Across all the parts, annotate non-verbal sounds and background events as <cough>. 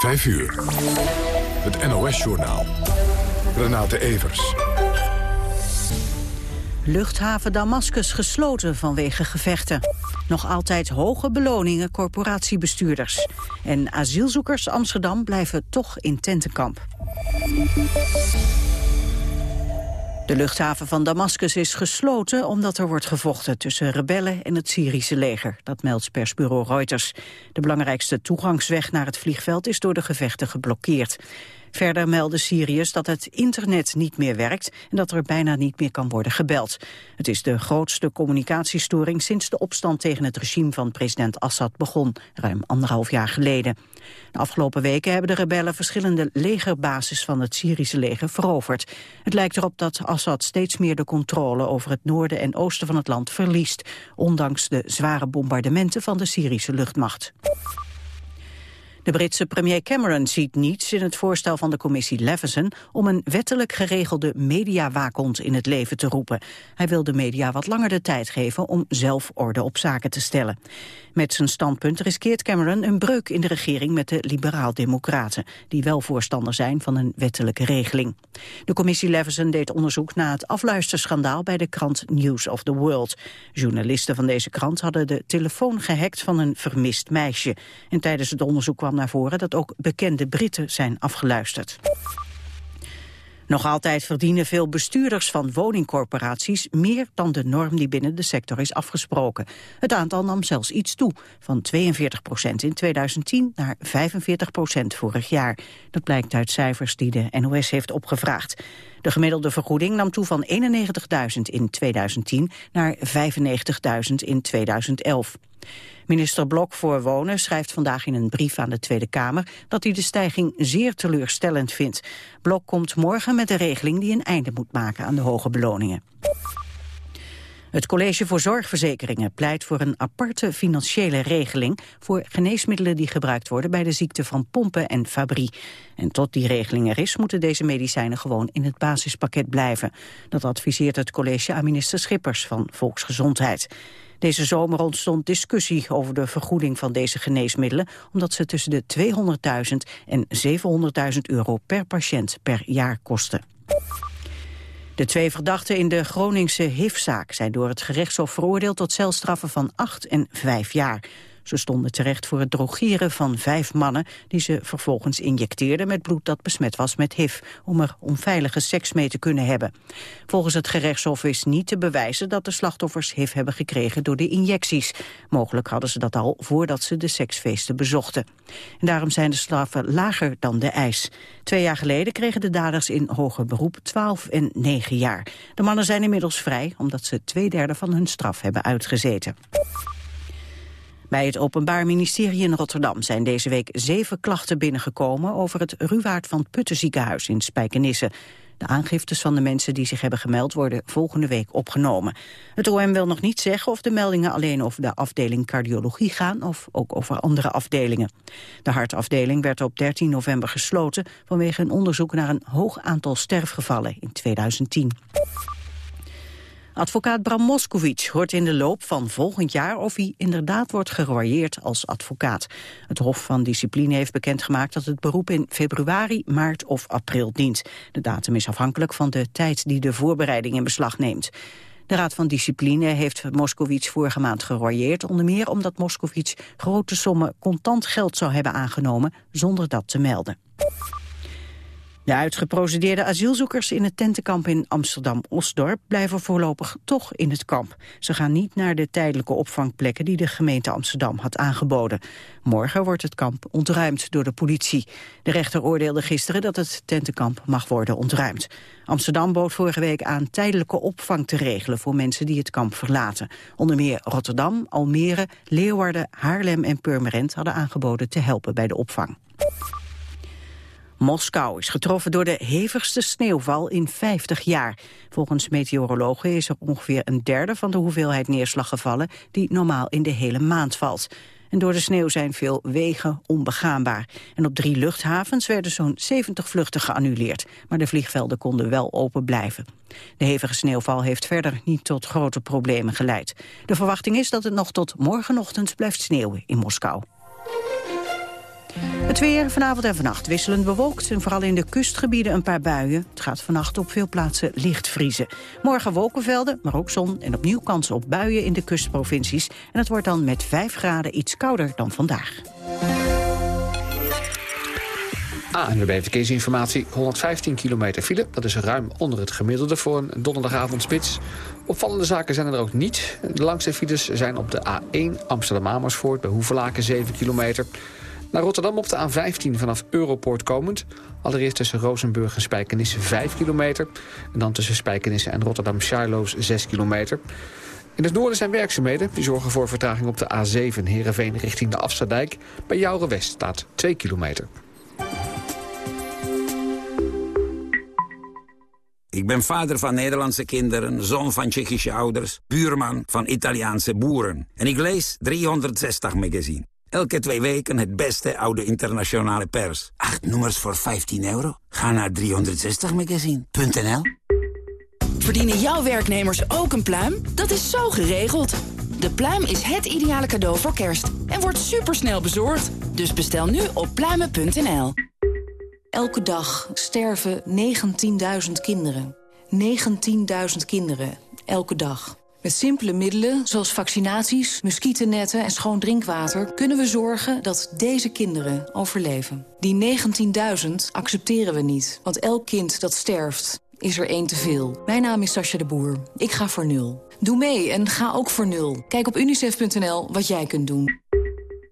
5 uur. Het NOS-journaal. Renate Evers. Luchthaven Damascus gesloten vanwege gevechten. Nog altijd hoge beloningen corporatiebestuurders. En asielzoekers Amsterdam blijven toch in tentenkamp. De luchthaven van Damascus is gesloten omdat er wordt gevochten tussen rebellen en het Syrische leger. Dat meldt persbureau Reuters. De belangrijkste toegangsweg naar het vliegveld is door de gevechten geblokkeerd. Verder melden Syriërs dat het internet niet meer werkt en dat er bijna niet meer kan worden gebeld. Het is de grootste communicatiestoring sinds de opstand tegen het regime van president Assad begon, ruim anderhalf jaar geleden. De afgelopen weken hebben de rebellen verschillende legerbases van het Syrische leger veroverd. Het lijkt erop dat Assad steeds meer de controle over het noorden en oosten van het land verliest, ondanks de zware bombardementen van de Syrische luchtmacht. De Britse premier Cameron ziet niets in het voorstel van de commissie Leveson om een wettelijk geregelde mediawaakhond in het leven te roepen. Hij wil de media wat langer de tijd geven om zelf orde op zaken te stellen. Met zijn standpunt riskeert Cameron een breuk in de regering met de liberaal-democraten, die wel voorstander zijn van een wettelijke regeling. De commissie Leveson deed onderzoek na het afluisterschandaal bij de krant News of the World. Journalisten van deze krant hadden de telefoon gehackt van een vermist meisje. En tijdens het onderzoek kwam naar voren dat ook bekende Britten zijn afgeluisterd. Nog altijd verdienen veel bestuurders van woningcorporaties meer dan de norm die binnen de sector is afgesproken. Het aantal nam zelfs iets toe, van 42 procent in 2010 naar 45 procent vorig jaar. Dat blijkt uit cijfers die de NOS heeft opgevraagd. De gemiddelde vergoeding nam toe van 91.000 in 2010 naar 95.000 in 2011. Minister Blok voor Wonen schrijft vandaag in een brief aan de Tweede Kamer dat hij de stijging zeer teleurstellend vindt. Blok komt morgen met een regeling die een einde moet maken aan de hoge beloningen. Het College voor Zorgverzekeringen pleit voor een aparte financiële regeling voor geneesmiddelen die gebruikt worden bij de ziekte van pompen en fabrie. En tot die regeling er is, moeten deze medicijnen gewoon in het basispakket blijven. Dat adviseert het college aan minister Schippers van Volksgezondheid. Deze zomer ontstond discussie over de vergoeding van deze geneesmiddelen, omdat ze tussen de 200.000 en 700.000 euro per patiënt per jaar kosten. De twee verdachten in de Groningse HIV-zaak zijn door het gerechtshof veroordeeld tot celstraffen van 8 en 5 jaar. Ze stonden terecht voor het drogeren van vijf mannen... die ze vervolgens injecteerden met bloed dat besmet was met HIV... om er onveilige seks mee te kunnen hebben. Volgens het gerechtshof is niet te bewijzen dat de slachtoffers HIV hebben gekregen door de injecties. Mogelijk hadden ze dat al voordat ze de seksfeesten bezochten. En daarom zijn de straffen lager dan de eis. Twee jaar geleden kregen de daders in hoger beroep 12 en 9 jaar. De mannen zijn inmiddels vrij omdat ze twee derde van hun straf hebben uitgezeten. Bij het Openbaar Ministerie in Rotterdam zijn deze week zeven klachten binnengekomen over het Ruwaard van Putten ziekenhuis in Spijkenisse. De aangiftes van de mensen die zich hebben gemeld worden volgende week opgenomen. Het OM wil nog niet zeggen of de meldingen alleen over de afdeling cardiologie gaan of ook over andere afdelingen. De hartafdeling werd op 13 november gesloten vanwege een onderzoek naar een hoog aantal sterfgevallen in 2010. Advocaat Bram Moskowitz hoort in de loop van volgend jaar of hij inderdaad wordt geroyeerd als advocaat. Het Hof van Discipline heeft bekendgemaakt dat het beroep in februari, maart of april dient. De datum is afhankelijk van de tijd die de voorbereiding in beslag neemt. De Raad van Discipline heeft Moskowitz vorige maand geroyeerd, onder meer omdat Moskowitz grote sommen contant geld zou hebben aangenomen zonder dat te melden. De uitgeprocedeerde asielzoekers in het tentenkamp in Amsterdam-Osdorp blijven voorlopig toch in het kamp. Ze gaan niet naar de tijdelijke opvangplekken die de gemeente Amsterdam had aangeboden. Morgen wordt het kamp ontruimd door de politie. De rechter oordeelde gisteren dat het tentenkamp mag worden ontruimd. Amsterdam bood vorige week aan tijdelijke opvang te regelen voor mensen die het kamp verlaten. Onder meer Rotterdam, Almere, Leeuwarden, Haarlem en Purmerend hadden aangeboden te helpen bij de opvang. Moskou is getroffen door de hevigste sneeuwval in 50 jaar. Volgens meteorologen is er ongeveer een derde van de hoeveelheid neerslag gevallen die normaal in de hele maand valt. En door de sneeuw zijn veel wegen onbegaanbaar. En op drie luchthavens werden zo'n 70 vluchten geannuleerd. Maar de vliegvelden konden wel open blijven. De hevige sneeuwval heeft verder niet tot grote problemen geleid. De verwachting is dat het nog tot morgenochtend blijft sneeuwen in Moskou. Het weer vanavond en vannacht wisselend bewolkt... en vooral in de kustgebieden een paar buien. Het gaat vannacht op veel plaatsen licht vriezen. Morgen wolkenvelden, maar ook zon en opnieuw kansen op buien in de kustprovincies. En het wordt dan met 5 graden iets kouder dan vandaag. ANWB Verkeersinformatie, 115 kilometer file. Dat is ruim onder het gemiddelde voor een donderdagavondspits. Opvallende zaken zijn er ook niet. De langste files zijn op de A1 Amsterdam-Amersfoort... bij Hoevelaken 7 kilometer. Naar Rotterdam op de A15 vanaf Europoort komend. Allereerst tussen Rozenburg en Spijkenisse 5 kilometer. En dan tussen Spijkenisse en Rotterdam-Charloes 6 kilometer. In het noorden zijn werkzaamheden. Die zorgen voor vertraging op de A7 Heerenveen richting de Afsterdijk. Bij Jouren West staat 2 kilometer. Ik ben vader van Nederlandse kinderen, zoon van Tsjechische ouders... buurman van Italiaanse boeren. En ik lees 360 magazine. Elke twee weken het beste oude internationale pers. Acht nummers voor 15 euro? Ga naar 360magazine.nl Verdienen jouw werknemers ook een pluim? Dat is zo geregeld. De pluim is het ideale cadeau voor kerst en wordt supersnel bezorgd. Dus bestel nu op pluimen.nl. Elke dag sterven 19.000 kinderen. 19.000 kinderen, elke dag. Met simpele middelen, zoals vaccinaties, muggennetten en schoon drinkwater... kunnen we zorgen dat deze kinderen overleven. Die 19.000 accepteren we niet, want elk kind dat sterft is er één te veel. Mijn naam is Sascha de Boer. Ik ga voor nul. Doe mee en ga ook voor nul. Kijk op unicef.nl wat jij kunt doen.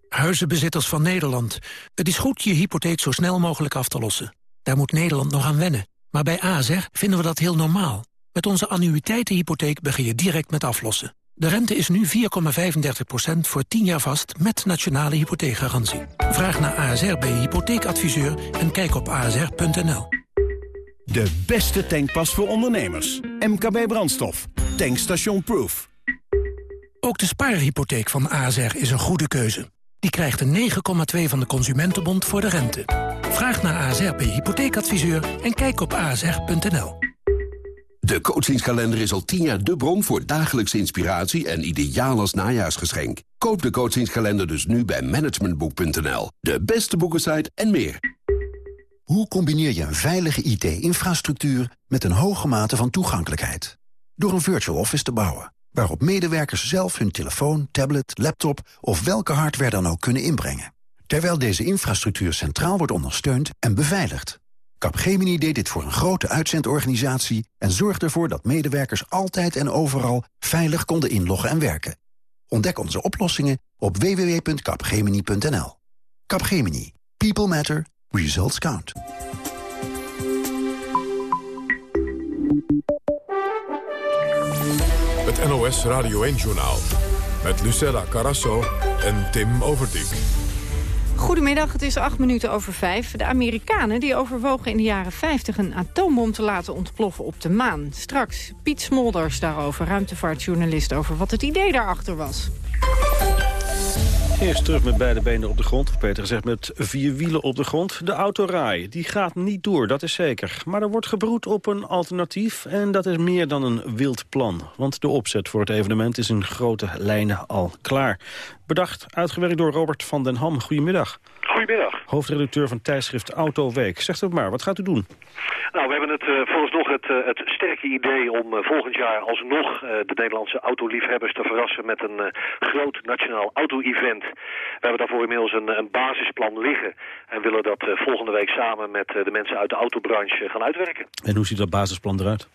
Huizenbezitters van Nederland. Het is goed je hypotheek zo snel mogelijk af te lossen. Daar moet Nederland nog aan wennen. Maar bij ASR vinden we dat heel normaal. Met onze annuïteitenhypotheek begin je direct met aflossen. De rente is nu 4,35% voor 10 jaar vast met nationale hypotheekgarantie. Vraag naar ASR bij je hypotheekadviseur en kijk op asr.nl. De beste tankpas voor ondernemers. MKB Brandstof. Tankstation Proof. Ook de spaarhypotheek van ASR is een goede keuze. Die krijgt een 9,2 van de Consumentenbond voor de rente. Vraag naar ASR bij je hypotheekadviseur en kijk op asr.nl. De coachingskalender is al tien jaar de bron voor dagelijkse inspiratie en ideaal als najaarsgeschenk. Koop de coachingskalender dus nu bij managementboek.nl. De beste boekensite en meer. Hoe combineer je een veilige IT-infrastructuur met een hoge mate van toegankelijkheid? Door een virtual office te bouwen, waarop medewerkers zelf hun telefoon, tablet, laptop of welke hardware dan ook kunnen inbrengen. Terwijl deze infrastructuur centraal wordt ondersteund en beveiligd. Capgemini deed dit voor een grote uitzendorganisatie en zorgde ervoor dat medewerkers altijd en overal veilig konden inloggen en werken. Ontdek onze oplossingen op www.capgemini.nl. Capgemini. People matter. Results count. Het NOS Radio 1-journaal. Met Lucella Carasso en Tim Overdijk. Goedemiddag, het is acht minuten over vijf. De Amerikanen die overwogen in de jaren 50 een atoombom te laten ontploffen op de maan. Straks Piet Smolders daarover, ruimtevaartjournalist, over wat het idee daarachter was. Eerst terug met beide benen op de grond, of beter gezegd met vier wielen op de grond. De autorij, die gaat niet door, dat is zeker. Maar er wordt gebroed op een alternatief en dat is meer dan een wild plan. Want de opzet voor het evenement is in grote lijnen al klaar. Bedacht, uitgewerkt door Robert van den Ham. Goedemiddag. Goedemiddag. Hoofdredacteur van tijdschrift Autoweek. Zegt het maar, wat gaat u doen? Nou, we hebben het uh, het, uh, het sterke idee om uh, volgend jaar alsnog de Nederlandse autoliefhebbers te verrassen met een groot nationaal auto-event. We hebben daarvoor inmiddels een, een basisplan liggen en willen dat volgende week samen met de mensen uit de autobranche gaan uitwerken. En hoe ziet dat basisplan eruit?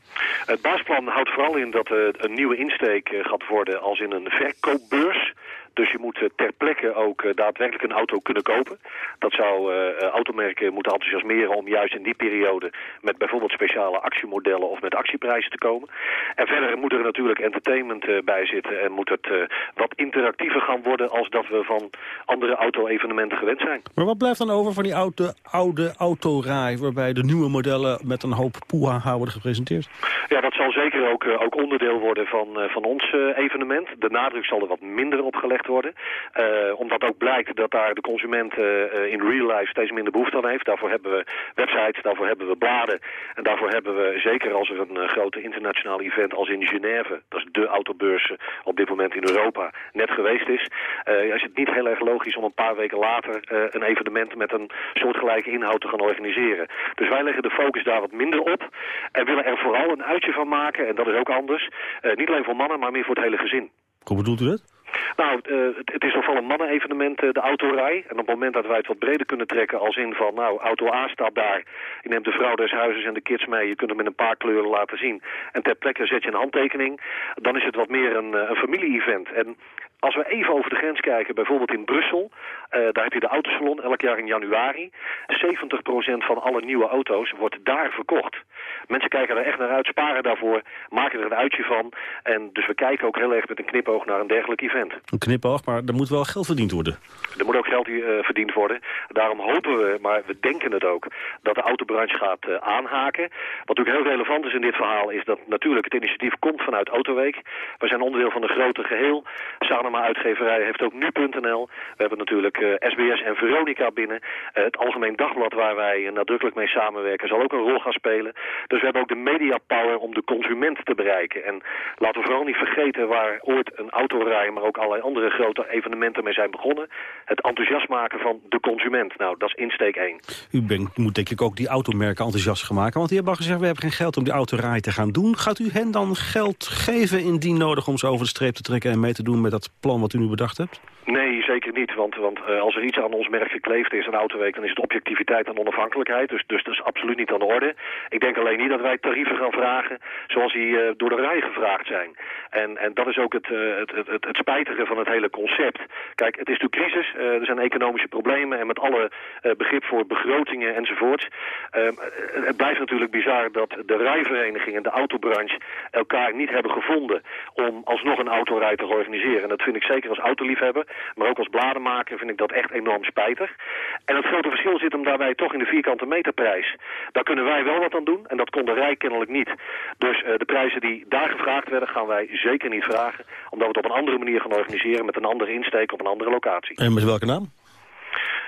Het basisplan houdt vooral in dat er een nieuwe insteek gaat worden als in een verkoopbeurs. Dus je moet ter plekke ook daadwerkelijk een auto kunnen kopen. Dat zou automerken moeten enthousiasmeren om juist in die periode met bijvoorbeeld speciale actiemodellen of met actieprijzen te komen. En verder moet er natuurlijk entertainment bij zitten en moet het wat interactiever gaan worden als dat we van andere auto-evenementen gewend zijn. Maar wat blijft dan over van die oude, oude autorij waarbij de nieuwe modellen met een hoop poeha worden gepresenteerd? Ja, dat zal zeker ook, ook onderdeel worden van, van ons evenement. De nadruk zal er wat minder op gelegd gezegd worden. omdat ook blijkt dat daar de consument in real life steeds minder behoefte aan heeft. Daarvoor hebben we websites, daarvoor hebben we bladen. En daarvoor hebben we, zeker als er een grote internationaal event als in Genève... dat is de autobeurs op dit moment in Europa, net geweest is... is het niet heel erg logisch om een paar weken later een evenement met een soortgelijke inhoud te gaan organiseren. Dus wij leggen de focus daar wat minder op en willen er vooral een uitje van maken. En dat is ook anders. niet alleen voor mannen, maar meer voor het hele gezin. Hoe bedoelt u dat? Nou, uh, het, het, is wel een mannenevenement, uh, de autorij. En op het moment dat wij het wat breder kunnen trekken als in van... nou, auto A staat daar, je neemt de vrouw des huizes en de kids mee... je kunt hem met een paar kleuren laten zien. En ter plekke zet je een handtekening. Dan is het wat meer een, een familie-event. En als we even over de grens kijken, bijvoorbeeld in Brussel... Uh, daar heb je de autosalon elk jaar in januari. 70% van alle nieuwe auto's wordt daar verkocht. Mensen kijken er echt naar uit, sparen daarvoor, maken er een uitje van. En dus we kijken ook heel erg met een knipoog naar een dergelijk event. Een knipoog, maar er moet wel geld verdiend worden. Er moet ook geld uh, verdiend worden. Daarom hopen we, maar we denken het ook, dat de autobranche gaat uh, aanhaken. Wat natuurlijk heel relevant is in dit verhaal is dat natuurlijk het initiatief komt vanuit Autoweek. We zijn onderdeel van een grote geheel. Sanema Uitgeverij heeft ook nu.nl. We hebben natuurlijk SBS en Veronica binnen. het Algemeen Dagblad waar wij nadrukkelijk mee samenwerken zal ook een rol gaan spelen. Dus we hebben ook de media power om de consument te bereiken. En laten we vooral niet vergeten waar ooit een autorij, maar ook allerlei andere grote evenementen mee zijn begonnen. Het enthousiast maken van de consument. Nou, dat is insteek één. U bent, moet denk ik ook die automerken enthousiast gaan maken. Want die hebben al gezegd, we hebben geen geld om die autorij te gaan doen. Gaat u hen dan geld geven indien nodig om ze over de streep te trekken en mee te doen met dat plan wat u nu bedacht hebt? Nee, zeker niet. Want, want uh, als er iets aan ons merk gekleefd is, een autoweek, dan is het objectiviteit en onafhankelijkheid. Dus, dus dat is absoluut niet aan de orde. Ik denk alleen niet dat wij tarieven gaan vragen zoals die uh, door de rij gevraagd zijn. En, en dat is ook het, uh, het, het, het, spijtige van het hele concept. Kijk, het is natuurlijk crisis, er zijn economische problemen en met alle begrip voor begrotingen enzovoorts. Ehm, het blijft natuurlijk bizar dat de rijvereniging en de autobranche elkaar niet hebben gevonden om alsnog een autorij te organiseren. En dat vind ik zeker als autoliefhebber maar ook als bladenmaker vind ik dat echt enorm spijtig. En het grote verschil zit hem daarbij toch in de vierkante meterprijs. Daar kunnen wij wel wat aan doen en dat kon de Rijk kennelijk niet. Dus uh, de prijzen die daar gevraagd werden gaan wij zeker niet vragen. Omdat we het op een andere manier gaan organiseren met een andere insteek op een andere locatie. En met welke naam?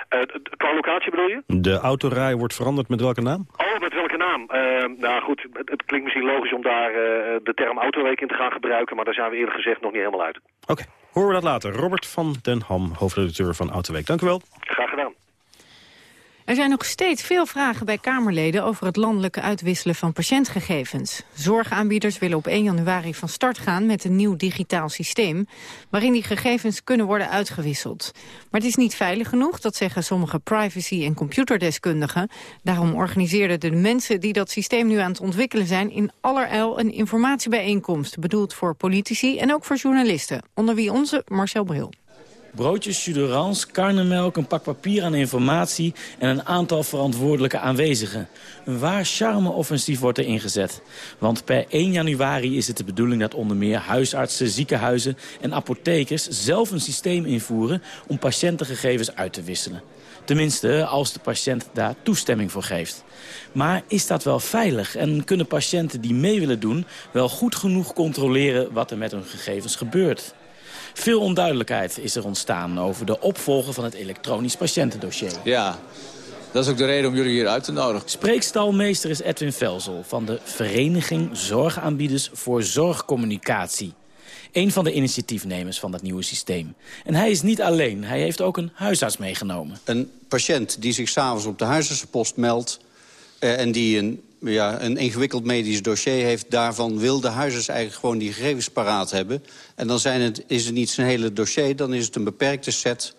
Uh, qua locatie bedoel je? De autorij wordt veranderd met welke naam? Oh, met welke naam? Uh, nou goed, het, het, klinkt misschien logisch om daar uh, de term autoweek in te gaan gebruiken... maar daar zijn we eerlijk gezegd nog niet helemaal uit. Oké. Horen we dat later. Robert van den Ham, hoofdredacteur van Autoweek. Dank u wel. Graag gedaan. Er zijn nog steeds veel vragen bij Kamerleden over het landelijke uitwisselen van patiëntgegevens. Zorgaanbieders willen op 1 januari van start gaan met een nieuw digitaal systeem... waarin die gegevens kunnen worden uitgewisseld. Maar het is niet veilig genoeg, dat zeggen sommige privacy- en computerdeskundigen. Daarom organiseerden de mensen die dat systeem nu aan het ontwikkelen zijn... in allerijl een informatiebijeenkomst, bedoeld voor politici en ook voor journalisten. Onder wie onze Marcel Bril broodjes, jus karnemelk, een pak papier aan informatie... en een aantal verantwoordelijke aanwezigen. Een waar charme-offensief wordt er ingezet. Want per 1 januari is het de bedoeling dat onder meer huisartsen, ziekenhuizen... en apothekers zelf een systeem invoeren om patiëntengegevens uit te wisselen. Tenminste, als de patiënt daar toestemming voor geeft. Maar is dat wel veilig? En kunnen patiënten die mee willen doen... wel goed genoeg controleren wat er met hun gegevens gebeurt? Veel onduidelijkheid is er ontstaan over de opvolger van het elektronisch patiëntendossier. Ja, dat is ook de reden om jullie hier uit te nodigen. Spreekstalmeester is Edwin Velzel van de Vereniging Zorgaanbieders voor Zorgcommunicatie. Een van de initiatiefnemers van dat nieuwe systeem. En hij is niet alleen, hij heeft ook een huisarts meegenomen. Een patiënt die zich s'avonds op de huisartsenpost meldt... Eh, en die een ja, een ingewikkeld medisch dossier heeft... daarvan wil de huisarts eigenlijk gewoon die gegevens paraat hebben. En dan zijn het, is het niet zijn hele dossier, dan is het een beperkte set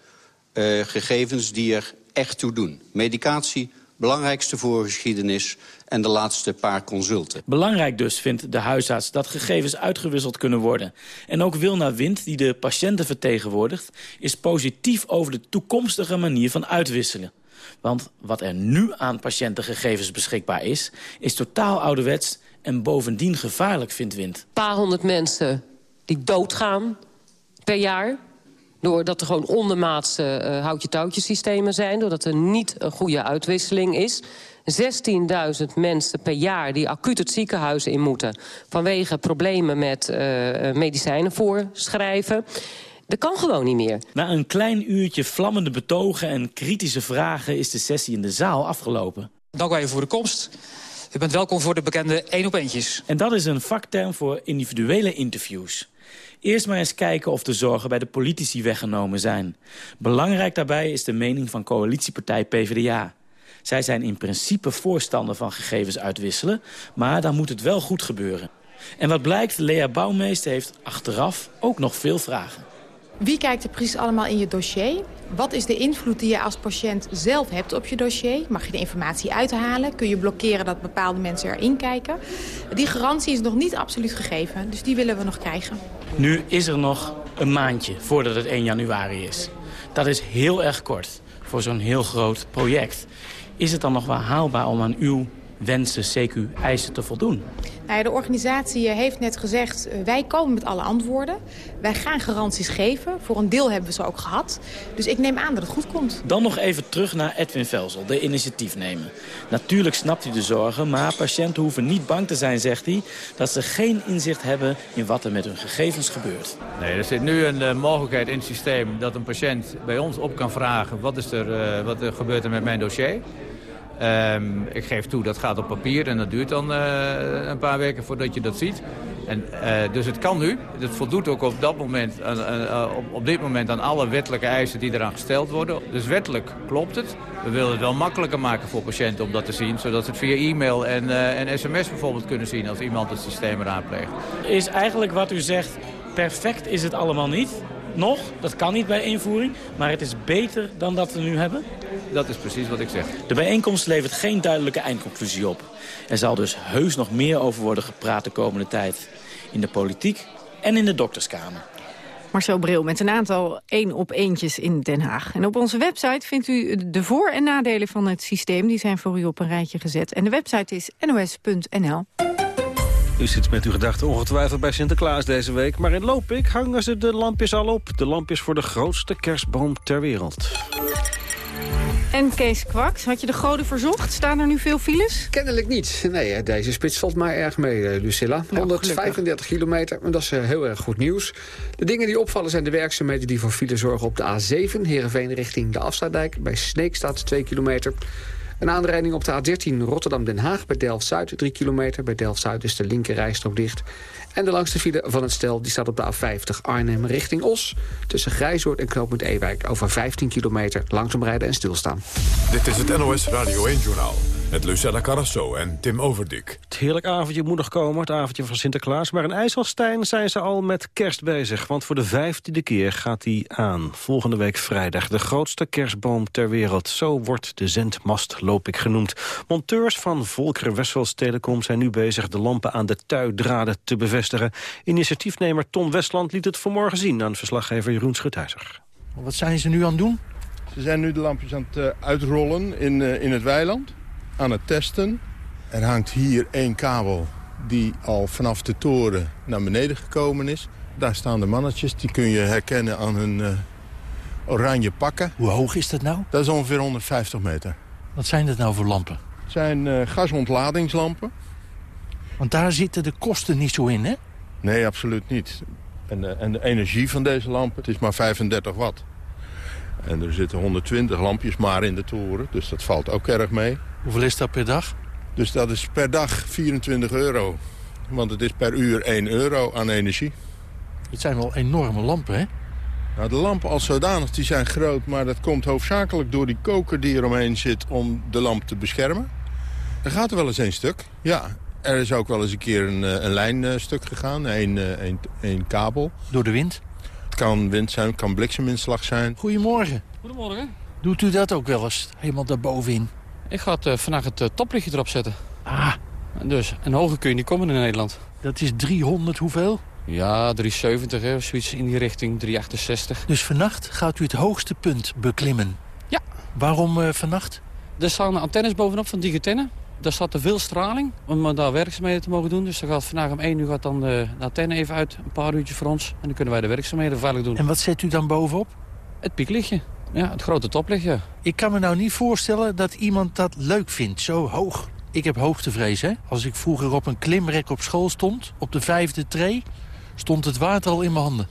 uh, gegevens die er echt toe doen. Medicatie, belangrijkste voorgeschiedenis en de laatste paar consulten. Belangrijk dus vindt de huisarts dat gegevens uitgewisseld kunnen worden. En ook Wilna Wind, die de patiënten vertegenwoordigt... is positief over de toekomstige manier van uitwisselen. Want wat er nu aan patiëntengegevens beschikbaar is... is totaal ouderwets en bovendien gevaarlijk, vindt Wind. Een paar honderd mensen die doodgaan per jaar... doordat er gewoon ondermaatse uh, houtje-touwtje systemen zijn... doordat er niet een goede uitwisseling is... 16.000 mensen per jaar die acuut het ziekenhuis in moeten... vanwege problemen met uh, medicijnen voorschrijven. Dat kan gewoon niet meer. Na een klein uurtje vlammende betogen en kritische vragen... is de sessie in de zaal afgelopen. Dank u even voor de komst. U bent welkom voor de bekende één op eentjes. En dat is een vakterm voor individuele interviews. Eerst maar eens kijken of de zorgen bij de politici weggenomen zijn. Belangrijk daarbij is de mening van coalitiepartij PvdA. Zij zijn in principe voorstander van gegevens uitwisselen... maar dan moet het wel goed gebeuren. En wat blijkt, Lea Bouwmeester heeft achteraf ook nog veel vragen. Wie kijkt er precies allemaal in je dossier? Wat is de invloed die je als patiënt zelf hebt op je dossier? Mag je de informatie uithalen? Kun je blokkeren dat bepaalde mensen erin kijken? Die garantie is nog niet absoluut gegeven, dus die willen we nog krijgen. Nu is er nog een maandje voordat het 1 januari is. Dat is heel erg kort voor zo'n heel groot project. Is het dan nog wel haalbaar om aan uw wensen, CQ, eisen te voldoen? Nou ja, de organisatie heeft net gezegd, uh, wij komen met alle antwoorden. Wij gaan garanties geven. Voor een deel hebben we ze ook gehad. Dus ik neem aan dat het goed komt. Dan nog even terug naar Edwin Velzel, de initiatiefnemer. Natuurlijk snapt hij de zorgen, maar patiënten hoeven niet bang te zijn, zegt hij... dat ze geen inzicht hebben in wat er met hun gegevens gebeurt. Nee, er zit nu een uh, mogelijkheid in het systeem dat een patiënt bij ons op kan vragen... wat, is er, uh, wat er gebeurt er met mijn dossier... Um, ik geef toe, dat gaat op papier en dat duurt dan uh, een paar weken voordat je dat ziet. En, uh, dus het kan nu. Het voldoet ook op, dat moment, uh, op, op, dit moment aan alle wettelijke eisen die eraan gesteld worden. Dus wettelijk klopt het. We willen het wel makkelijker maken voor patiënten om dat te zien. Zodat ze het via e-mail en, en sms bijvoorbeeld kunnen zien als iemand het systeem eraan pleegt. Is eigenlijk wat u zegt, perfect is het allemaal niet? Nog, dat kan niet bij invoering, maar het is beter dan dat we nu hebben? Dat is precies wat ik zeg. De bijeenkomst levert geen duidelijke eindconclusie op. Er zal dus heus nog meer over worden gepraat de komende tijd. In de politiek en in de dokterskamer. Marcel Bril met een aantal één op eentjes in Den Haag. En op onze website vindt u de voor- en nadelen van het systeem. Die zijn voor u op een rijtje gezet. En de website is nos.nl. U zit met uw gedachten ongetwijfeld bij Sinterklaas deze week. Maar in Lopik hangen ze de lampjes al op. De lampjes voor de grootste kerstboom ter wereld. En Kees Kwaks, had je de goden verzocht? Staan er nu veel files? Kennelijk niet. Nee, deze spits valt mij erg mee, Lucilla. Nou, 135 kilometer, en dat is heel erg goed nieuws. De dingen die opvallen zijn de werkzaamheden die voor file zorgen op de A7... Heerenveen richting de Afsluitdijk. Bij Sneek staat 2 kilometer. Een aanrijding op de A13 Rotterdam-Den Haag bij Delft-Zuid 3 kilometer. Bij Delft-Zuid is de linkerrijstrook dicht. En de langste file van het stel die staat op de A50 Arnhem richting Os. Tussen Grijzoord en knooppunt Ewijk over 15 kilometer langzaam rijden en stilstaan. Dit is het NOS Radio 1-journaal met Lucella Carrasso en Tim Overdik. Het heerlijk avondje moet nog komen, het avondje van Sinterklaas. Maar in IJsselstein zijn ze al met kerst bezig. Want voor de vijftiende keer gaat die aan. Volgende week vrijdag de grootste kerstboom ter wereld. Zo wordt de zendmast, loop ik genoemd. Monteurs van Volker Wessels Telecom zijn nu bezig... de lampen aan de tuidraden te bevestigen. Initiatiefnemer Ton Westland liet het vanmorgen zien... aan verslaggever Jeroen Schuthuizer. Wat zijn ze nu aan het doen? Ze zijn nu de lampjes aan het uh, uitrollen in, uh, in het weiland aan het testen. Er hangt hier één kabel die al vanaf de toren naar beneden gekomen is. Daar staan de mannetjes, die kun je herkennen aan hun uh, oranje pakken. Hoe hoog is dat nou? Dat is ongeveer 150 meter. Wat zijn dat nou voor lampen? Het zijn uh, gasontladingslampen. Want daar zitten de kosten niet zo in, hè? Nee, absoluut niet. En de, en de energie van deze lampen, het is maar 35 watt. En er zitten 120 lampjes maar in de toren, dus dat valt ook erg mee. Hoeveel is dat per dag? Dus dat is per dag 24 euro. Want het is per uur 1 euro aan energie. Het zijn wel enorme lampen, hè? Nou, de lampen als zodanig die zijn groot, maar dat komt hoofdzakelijk door die koker die eromheen zit om de lamp te beschermen. Er gaat er wel eens een stuk, ja. Er is ook wel eens een keer een, een lijnstuk gegaan, een, een, een kabel. Door de wind? Het kan wind zijn, het kan blikseminslag zijn. Goedemorgen. Goedemorgen. Doet u dat ook wel eens, helemaal daarbovenin? Ik ga het, uh, vandaag het uh, toplichtje erop zetten. Ah. Dus, en hoger kun je niet komen in Nederland. Dat is 300 hoeveel? Ja, 370, hè, zoiets in die richting, 368. Dus vannacht gaat u het hoogste punt beklimmen? Ja. Waarom uh, vannacht? Er staan antennes bovenop van Digitenne. Daar staat te veel straling om daar werkzaamheden te mogen doen. Dus dan gaat vandaag om 1 uur gaat dan de, de antenne even uit. Een paar uurtjes voor ons. En dan kunnen wij de werkzaamheden veilig doen. En wat zet u dan bovenop? Het pieklichtje. Ja, het grote toplichtje. Ik kan me nou niet voorstellen dat iemand dat leuk vindt, zo hoog. Ik heb hoogtevrees, hè. Als ik vroeger op een klimrek op school stond, op de vijfde tree... stond het water al in mijn handen.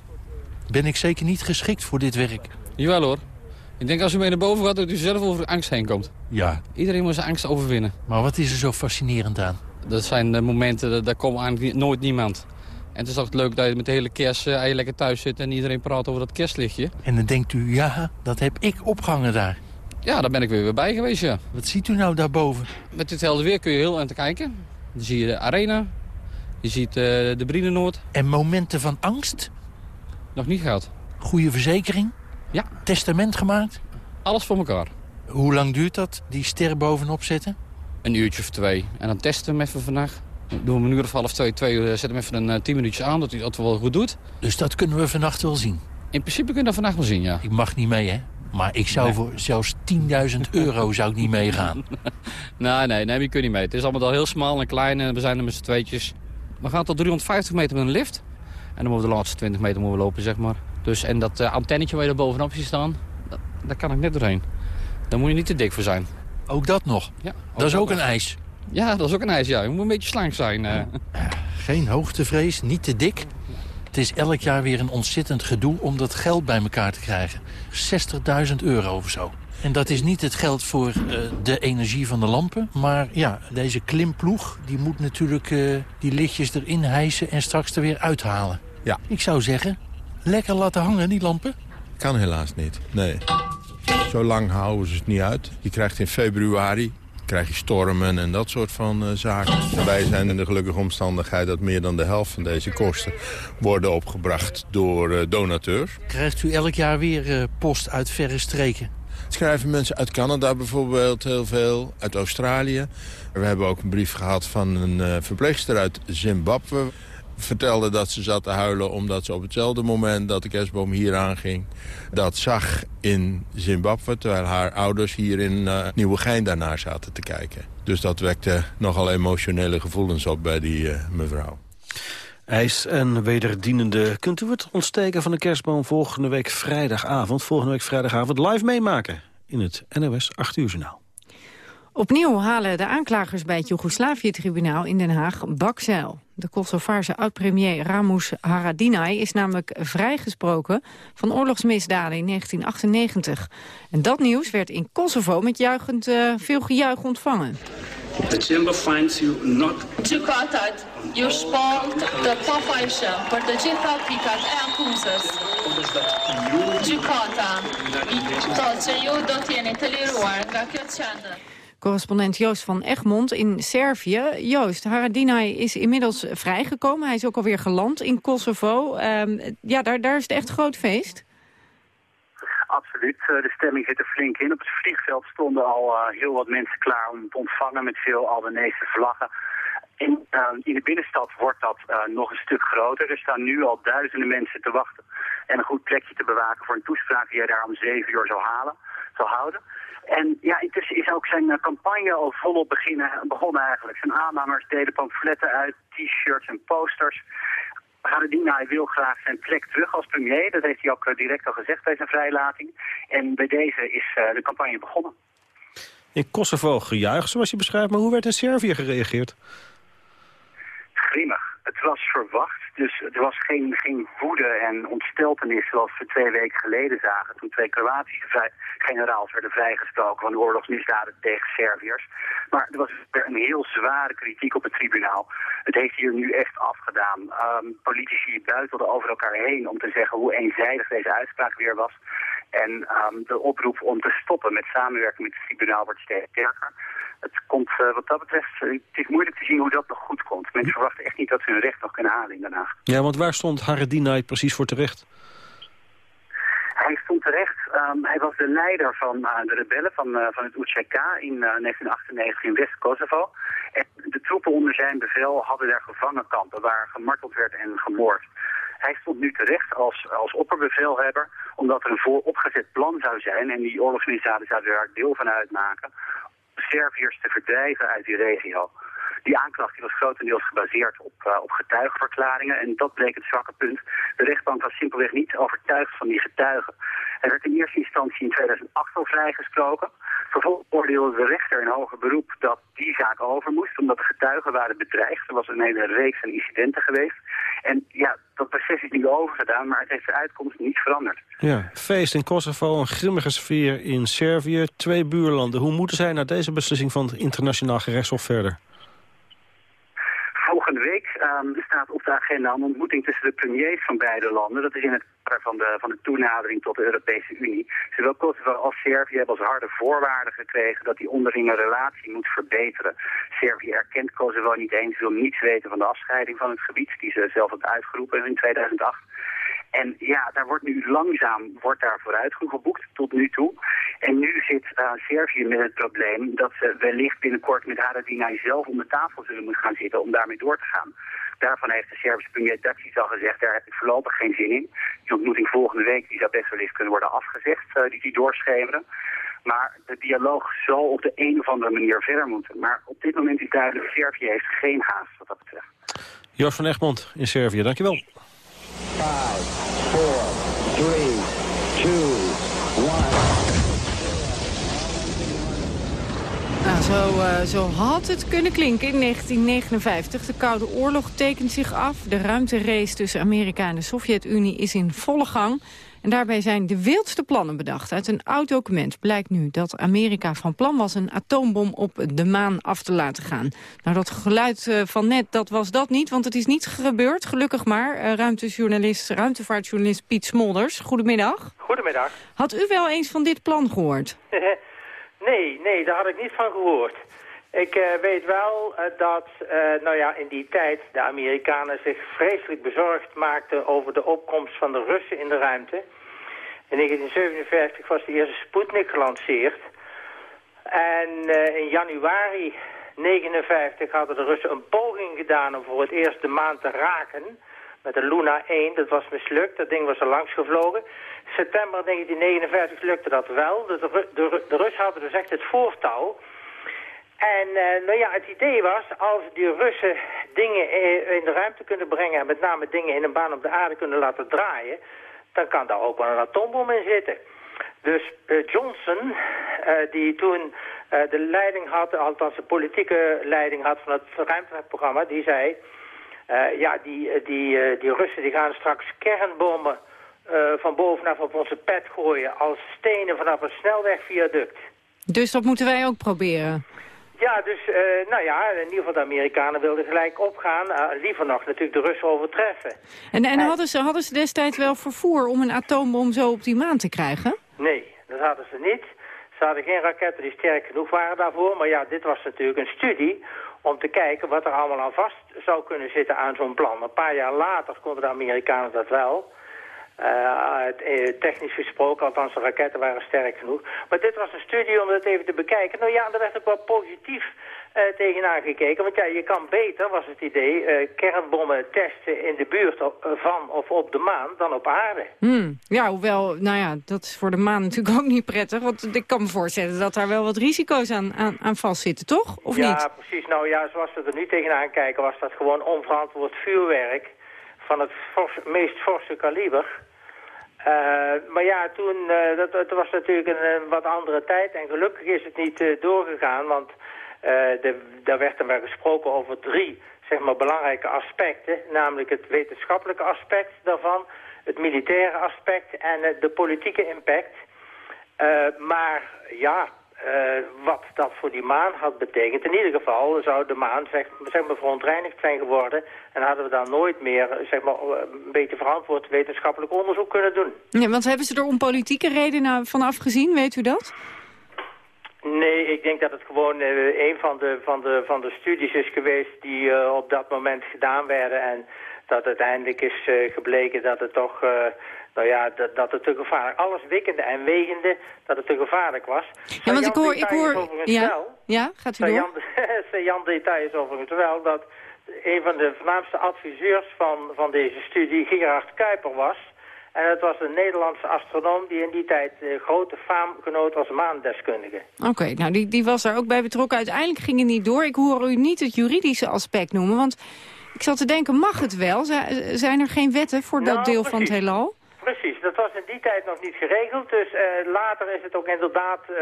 Ben ik zeker niet geschikt voor dit werk? Jawel hoor. Ik denk als u mee naar boven gaat dat u zelf over angst heen komt. Ja. Iedereen moet zijn angst overwinnen. Maar wat is er zo fascinerend aan? Dat zijn de momenten, dat- daar komt eigenlijk nooit niemand. En het is toch leuk dat je met de hele kerst je lekker thuis zit... en iedereen praat over dat kerstlichtje. En dan denkt u, ja, dat heb ik opgehangen daar. Ja, daar ben ik weer weer bij geweest, ja. Wat ziet u nou daarboven? Met dit helder weer kun je heel aan te kijken. Dan zie je de arena, je ziet eh, de Brienenoord. En momenten van angst? Nog niet gehad. Goede verzekering? Ja. Testament gemaakt? Alles voor elkaar. Hoe lang duurt dat, die ster bovenop zetten? Een uurtje of twee. En dan testen we hem even vannacht. Dan doen we een uur of half twee, twee uur, zetten we hem even een eh, tien minuutjes aan, dat hij dat wel goed doet. Dus dat kunnen we vannacht wel zien? In principe kun je dat vannacht wel zien, ja. Ik mag niet mee, hè? Maar ik zou Nee. voor zelfs 10.000 euro <laughs> zou ik niet meegaan. Nee, nee, nee, je kunt niet mee. Het is allemaal al heel smal en klein en we zijn er met z'n tweetjes. We gaan tot 350 meter met een lift. En dan moeten we de laatste 20 meter moeten we lopen, zeg maar. Dus, en dat eh, antennetje waar je er bovenop ziet staan, dat, daar kan ik net doorheen. Daar moet je niet te dik voor zijn. Ook dat nog? Ja, Dat is ook een ijs. Ja, dat is ook een ijs, ja. Je moet een beetje slank zijn. eh. Geen hoogtevrees, niet te dik. Het is elk jaar weer een ontzettend gedoe om dat geld bij elkaar te krijgen. 60.000 euro of zo. En dat is niet het geld voor eh, de energie van de lampen. Maar ja, deze klimploeg die moet natuurlijk die lichtjes erin hijsen en straks er weer uithalen. Ja. Ik zou zeggen, lekker laten hangen die lampen. Kan helaas niet, nee. Zo lang houden ze het niet uit. Je krijgt in februari krijg je stormen en dat soort van eh, zaken. Wij zijn in de gelukkige omstandigheid dat meer dan de helft van deze kosten worden opgebracht door eh, donateurs. Krijgt u elk jaar weer eh, post uit verre streken? Schrijven mensen uit Canada bijvoorbeeld heel veel, uit Australië. We hebben ook een brief gehad van een verpleegster uit Zimbabwe. Vertelde dat ze zat te huilen omdat ze op hetzelfde moment dat de kerstboom hier aanging... dat zag in Zimbabwe, terwijl haar ouders hier in eh, Nieuwegein daarnaar zaten te kijken. Dus dat wekte nogal emotionele gevoelens op bij die eh, mevrouw. IJs en wederdienende. Kunt u het ontsteken van de kerstboom volgende week vrijdagavond... volgende week vrijdagavond live meemaken in het NOS 8 uur journaal. Opnieuw halen de aanklagers bij het Joegoslavië-tribunaal in Den Haag bakzeil. De Kosovaarse oud-premier Ramus Haradinaj is namelijk vrijgesproken van oorlogsmisdaden in 1998. En dat nieuws werd in Kosovo met juichend eh, veel gejuich ontvangen. The chamber finds you not Gjykatët ju shpalt të pafajshëm për të gjitha pikat e akuzës. Gjykata thotë që ju do të jeni të liruar nga kjo qendër. Correspondent Joost van Egmond in Servië. Joost, Haradinaj is inmiddels vrijgekomen. Hij is ook alweer geland in Kosovo. Ehm, ja, daar, daar is het echt groot feest. Absoluut. Eh, De stemming zit er flink in. Op het vliegveld stonden al eh, heel wat mensen klaar om te ontvangen met veel Albanese vlaggen. In, eh, in de binnenstad wordt dat nog een stuk groter. Er staan nu al duizenden mensen te wachten. En een goed plekje te bewaken voor een toespraak die hij daar om zeven uur zal, halen, zal houden. En ja, intussen is ook zijn eh, campagne al volop beginnen, begonnen eigenlijk. Zijn aanhangers deden pamfletten uit, t-shirts en posters. Haradinaj wil graag zijn plek terug als premier. Dat heeft hij ook eh, direct al gezegd bij zijn vrijlating. En bij deze is eh, de campagne begonnen. In Kosovo gejuich, zoals je beschrijft, maar hoe werd in Servië gereageerd? Grimmig. Het was verwacht, dus er was geen, geen woede en ontsteltenis zoals we twee weken geleden zagen... toen twee Kroatische generaals werden vrijgesproken van de oorlogsmisdaden tegen Serviërs. Maar er was een heel zware kritiek op het tribunaal. Het heeft hier nu echt afgedaan. Ehm, politici buitelden over elkaar heen om te zeggen hoe eenzijdig deze uitspraak weer was. En ehm, de oproep om te stoppen met samenwerking met het tribunaal wordt sterker. Het komt eh, wat dat betreft, eh, het is moeilijk te zien hoe dat nog goed komt. Mensen verwachten echt niet dat ze hun recht nog kunnen halen in Den Haag. Ja, want waar stond Haradinaj precies voor terecht? Hij stond terecht. ehm, hij was de leider van eh, de rebellen van, van het UCK in eh, 1998 in West-Kosovo. En de troepen onder zijn bevel hadden daar gevangenkampen waar gemarteld werd en gemoord. Hij stond nu terecht als, als opperbevelhebber, omdat er een vooropgezet plan zou zijn, en die oorlogsmisdaden zouden daar deel van uitmaken, Serviërs te verdrijven uit die regio. Die aanklacht die was grotendeels gebaseerd op, eh, op getuigenverklaringen en dat bleek het zwakke punt. De rechtbank was simpelweg niet overtuigd van die getuigen. Hij werd in eerste instantie in 2008 al vrijgesproken. Vervolgens oordeelde de rechter in hoger beroep dat die zaak over moest, omdat de getuigen waren bedreigd. Er was een hele reeks van incidenten geweest. En ja, dat proces is nu overgedaan, maar het heeft de uitkomst niet veranderd. Ja, feest in Kosovo, een grimmige sfeer in Servië, twee buurlanden. Hoe moeten zij naar deze beslissing van het internationaal gerechtshof verder? Um, staat op de agenda een ontmoeting tussen de premiers van beide landen. Dat is in het kader van de, van de toenadering tot de Europese Unie. Zowel Kosovo als Servië hebben als harde voorwaarden gekregen dat die onderlinge relatie moet verbeteren. Servië erkent Kosovo niet eens, wil niets weten van de afscheiding van het gebied, die ze zelf had uitgeroepen in 2008. En ja, daar wordt nu langzaam wordt daar vooruit geboekt tot nu toe. En nu zit uh, Servië met het probleem dat ze wellicht binnenkort met Haradinaj zelf om de tafel zullen moeten gaan zitten om daarmee door te gaan. Daarvan heeft de Servische premier Dacic al gezegd, daar heb ik voorlopig geen zin in. Die ontmoeting volgende week die zou best wel eens kunnen worden afgezegd, uh, die die doorschemeren. Maar de dialoog zal op de een of andere manier verder moeten. Maar op dit moment is duidelijk, Servië heeft geen haast wat dat betreft. Jos van Egmond in Servië, dankjewel. 5, 4, 3, 2, 1. Nou, zo, uh, zo had het kunnen klinken in 1959. De Koude Oorlog tekent zich af. De ruimterace tussen Amerika en de Sovjet-Unie is in volle gang. En daarbij zijn de wildste plannen bedacht. Uit een oud document blijkt nu dat Amerika van plan was... een atoombom op de maan af te laten gaan. Nou, dat geluid uh, van net, dat was dat niet, want het is niet gebeurd. Gelukkig maar. Uh, ruimtejournalist, ruimtevaartjournalist Piet Smolders. Goedemiddag. Goedemiddag. Had u wel eens van dit plan gehoord? <laughs> nee, nee, daar had ik niet van gehoord. Ik uh, weet wel uh, dat uh, nou ja, in die tijd de Amerikanen zich vreselijk bezorgd maakten over de opkomst van de Russen in de ruimte. In 1957 was de eerste Sputnik gelanceerd. En in januari 1959 hadden de Russen een poging gedaan om voor het eerst de maan te raken. Met de Luna 1, dat was mislukt, dat ding was er langs gevlogen. September 1959 lukte dat wel. De, de, de Russen hadden dus echt het voortouw. En uh, nou ja, het idee was, als die Russen dingen in de ruimte kunnen brengen... en met name dingen in een baan op de aarde kunnen laten draaien... dan kan daar ook wel een atoombom in zitten. Dus uh, Johnson, die toen de leiding had, althans de politieke leiding had van het ruimteprogramma... die zei, ja, die, die, die Russen die gaan straks kernbommen van bovenaf op onze pet gooien... als stenen vanaf een snelwegviaduct. Dus dat moeten wij ook proberen? Ja, dus uh, nou ja, in ieder geval de Amerikanen wilden gelijk opgaan. Uh, liever nog natuurlijk de Russen overtreffen. En, en, en, hadden, ze, hadden ze destijds wel vervoer om een atoombom zo op die maan te krijgen? Nee, dat hadden ze niet. Ze hadden geen raketten die sterk genoeg waren daarvoor. Maar ja, dit was natuurlijk een studie om te kijken wat er allemaal aan vast zou kunnen zitten aan zo'n plan. Een paar jaar later konden de Amerikanen dat wel. Uh, technisch gesproken, althans de raketten waren sterk genoeg. Maar dit was een studie om dat even te bekijken. Nou ja, er werd ook wel positief uh, tegenaan gekeken. Want ja, je kan beter, was het idee, uh, kernbommen testen in de buurt van of op de maan dan op aarde. Hmm. Ja, hoewel, nou ja, dat is voor de maan <laughs> natuurlijk ook niet prettig. Want ik kan me voorstellen dat daar wel wat risico's aan, aan, aan vastzitten, toch? Of ja, niet? Ja, precies. Nou ja, zoals we er nu tegenaan kijken, was dat gewoon onverantwoord vuurwerk van het meest forse kaliber. Uh, maar ja, toen, uh, dat, het was natuurlijk een, wat andere tijd en gelukkig is het niet uh, doorgegaan, want daar werd er maar gesproken over drie zeg maar, belangrijke aspecten, namelijk het wetenschappelijke aspect daarvan, het militaire aspect en de politieke impact. maar ja, uh, wat dat voor die maan had betekend. In ieder geval zou de maan zeg, zeg maar verontreinigd zijn geworden... en hadden we dan nooit meer zeg maar, een beetje verantwoord wetenschappelijk onderzoek kunnen doen. Ja, want hebben ze er om politieke redenen van afgezien, weet u dat? Nee, ik denk dat het gewoon uh, een van de, van, de, van de studies is geweest die uh, op dat moment gedaan werden... en dat uiteindelijk is gebleken dat het toch nou ja, dat, dat het te gevaarlijk... Alles wikkende en wegende, dat het te gevaarlijk was. Ja, want ik hoor... Ik hoor ja, wel, ja, gaat u door? Jan <laughs> Detail is overigens wel dat een van de voornaamste adviseurs van, van deze studie Gerard Kuiper was... En het was een Nederlandse astronoom die in die tijd uh, grote faam genoot als maandeskundige. Oké, nou die, die was daar ook bij betrokken. Uiteindelijk ging het niet door. Ik hoor u niet het juridische aspect noemen, want ik zat te denken, mag het wel? Zijn er geen wetten voor dat nou, deel precies. van het heelal? Precies. Dat was in die tijd nog niet geregeld. Dus uh, later is het ook inderdaad uh,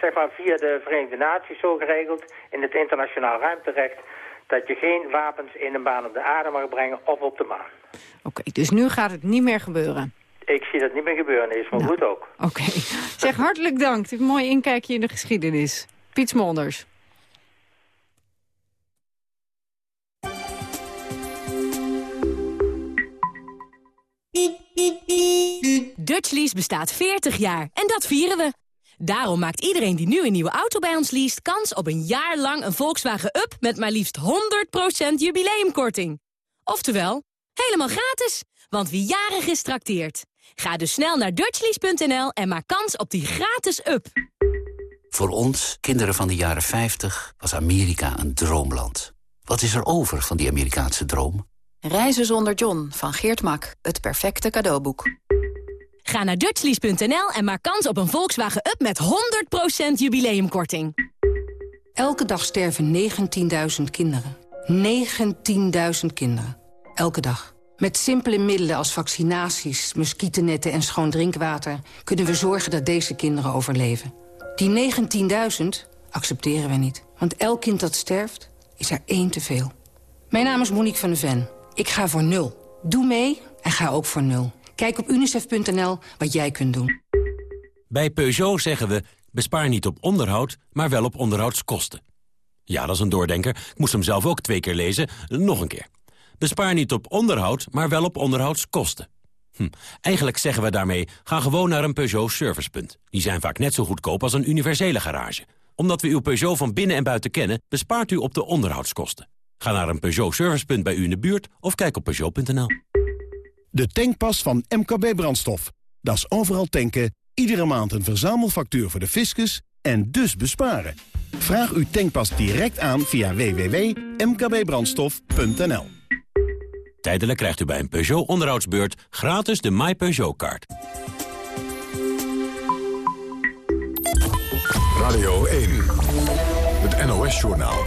zeg maar via de Verenigde Naties zo geregeld... in het internationaal ruimterecht... dat je geen wapens in een baan op de aarde mag brengen of op de maan. Oké, dus nu gaat het niet meer gebeuren? Ik zie dat niet meer gebeuren, is maar nou, goed ook. Oké. <laughs> Zeg hartelijk dank. Een mooi inkijkje in de geschiedenis. Piet Smolders. Dutchlease bestaat 40 jaar en dat vieren we. Daarom maakt iedereen die nu een nieuwe auto bij ons leest... kans op een jaar lang een Volkswagen Up met maar liefst 100% jubileumkorting. Oftewel, helemaal gratis, want wie jarig is. Ga dus snel naar dutchlease.nl en maak kans op die gratis Up. Voor ons, kinderen van de jaren 50, was Amerika een droomland. Wat is er over van die Amerikaanse droom? Reizen zonder John van Geert Mak. Het perfecte cadeauboek. Ga naar dutchlease.nl en maak kans op een Volkswagen Up met 100% jubileumkorting. Elke dag sterven 19.000 kinderen. 19.000 kinderen. Elke dag. Met simpele middelen als vaccinaties, muggennetten en schoon drinkwater... kunnen we zorgen dat deze kinderen overleven. Die 19.000 accepteren we niet. Want elk kind dat sterft, is er één te veel. Mijn naam is Monique van de Ven. Ik ga voor nul. Doe mee en ga ook voor nul. Kijk op unicef.nl wat jij kunt doen. Bij Peugeot zeggen we, bespaar niet op onderhoud, maar wel op onderhoudskosten. Ja, dat is een doordenker. Ik moest hem zelf ook twee keer lezen. Nog een keer. Bespaar niet op onderhoud, maar wel op onderhoudskosten. Hm. Eigenlijk zeggen we daarmee, ga gewoon naar een Peugeot servicepunt. Die zijn vaak net zo goedkoop als een universele garage. Omdat we uw Peugeot van binnen en buiten kennen, bespaart u op de onderhoudskosten. Ga naar een Peugeot servicepunt bij u in de buurt of kijk op Peugeot.nl. De tankpas van MKB Brandstof. Dat is overal tanken, iedere maand een verzamelfactuur voor de fiscus en dus besparen. Vraag uw tankpas direct aan via www.mkbbrandstof.nl. Tijdelijk krijgt u bij een Peugeot onderhoudsbeurt gratis de My Peugeot-kaart. Radio 1, het NOS-journaal.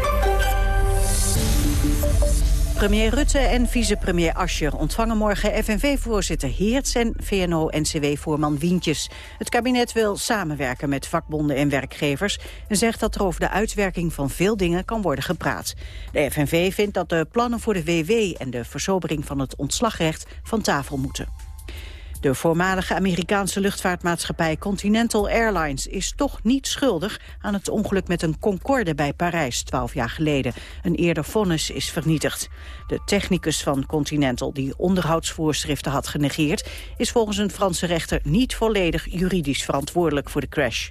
Premier Rutte en vicepremier Ascher ontvangen morgen FNV-voorzitter Heerts en VNO-NCW-voorman Wientjes. Het kabinet wil samenwerken met vakbonden en werkgevers... en zegt dat er over de uitwerking van veel dingen kan worden gepraat. De FNV vindt dat de plannen voor de WW en de versobering van het ontslagrecht van tafel moeten. De voormalige Amerikaanse luchtvaartmaatschappij Continental Airlines is toch niet schuldig aan het ongeluk met een Concorde bij Parijs twaalf jaar geleden. Een eerder vonnis is vernietigd. De technicus van Continental die onderhoudsvoorschriften had genegeerd is volgens een Franse rechter niet volledig juridisch verantwoordelijk voor de crash.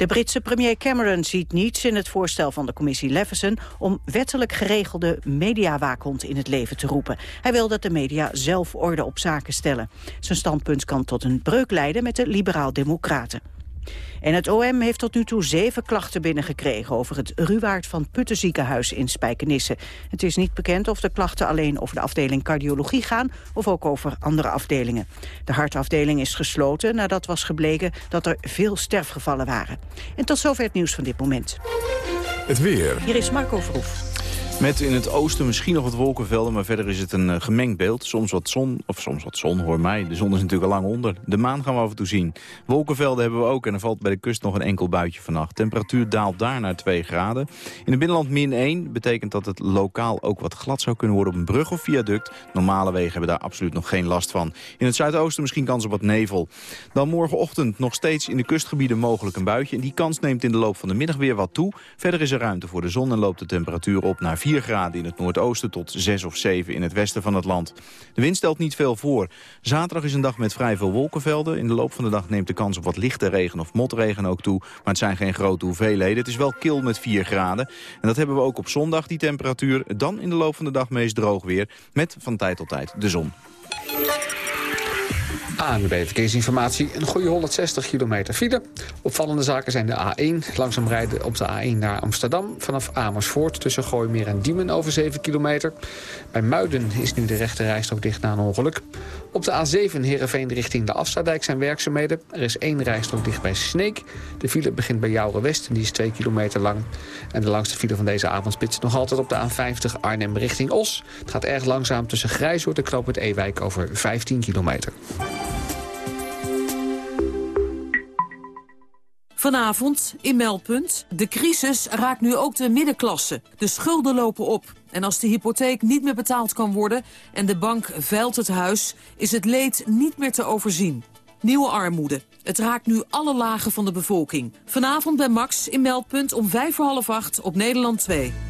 De Britse premier Cameron ziet niets in het voorstel van de commissie Leveson om wettelijk geregelde mediawaakhond in het leven te roepen. Hij wil dat de media zelf orde op zaken stellen. Zijn standpunt kan tot een breuk leiden met de liberaal-democraten. En het OM heeft tot nu toe zeven klachten binnengekregen... over het Ruwaard van Putten ziekenhuis in Spijkenisse. Het is niet bekend of de klachten alleen over de afdeling cardiologie gaan... of ook over andere afdelingen. De hartafdeling is gesloten nadat was gebleken... dat er veel sterfgevallen waren. En tot zover het nieuws van dit moment. Het weer. Hier is Marco Vroef. Met in het oosten misschien nog wat wolkenvelden, maar verder is het een uh, gemengd beeld. Soms wat zon, of soms wat zon, hoor mij. De zon is natuurlijk al lang onder. De maan gaan we af en toe zien. Wolkenvelden hebben we ook en er valt bij de kust nog een enkel buitje vannacht. Temperatuur daalt daar naar 2 graden. In het binnenland min 1 betekent dat het lokaal ook wat glad zou kunnen worden op een brug of viaduct. Normale wegen hebben daar absoluut nog geen last van. In het zuidoosten misschien kans op wat nevel. Dan morgenochtend nog steeds in de kustgebieden mogelijk een buitje. En die kans neemt in de loop van de middag weer wat toe. Verder is er ruimte voor de zon en loopt de temperatuur op naar 4 4 graden in het noordoosten tot 6 of 7 in het westen van het land. De wind stelt niet veel voor. Zaterdag is een dag met vrij veel wolkenvelden. In de loop van de dag neemt de kans op wat lichte regen of motregen ook toe. Maar het zijn geen grote hoeveelheden. Het is wel kil met 4 graden. En dat hebben we ook op zondag, die temperatuur. Dan in de loop van de dag meest droog weer. Met van tijd tot tijd de zon. ANWB Verkeersinformatie. Een goede 160 kilometer file. Opvallende zaken zijn de A1. Langzaam rijden op de A1 naar Amsterdam. Vanaf Amersfoort tussen Gooimeer en Diemen over 7 kilometer. Bij Muiden is nu de rechte rijstrook dicht na een ongeluk. Op de A7 Heerenveen richting de Afsluitdijk zijn werkzaamheden. Er is één rijstrook dicht bij Sneek. De file begint bij Jouren West en die is 2 kilometer lang. En de langste file van deze avondspits nog altijd op de A50 Arnhem richting Os. Het gaat erg langzaam tussen Grijshoort en Knoop het Ewijk over 15 kilometer. Vanavond in Meldpunt. De crisis raakt nu ook de middenklasse. De schulden lopen op. En als de hypotheek niet meer betaald kan worden en de bank veilt het huis... is het leed niet meer te overzien. Nieuwe armoede. Het raakt nu alle lagen van de bevolking. Vanavond bij Max in Meldpunt om vijf voor half acht op Nederland 2.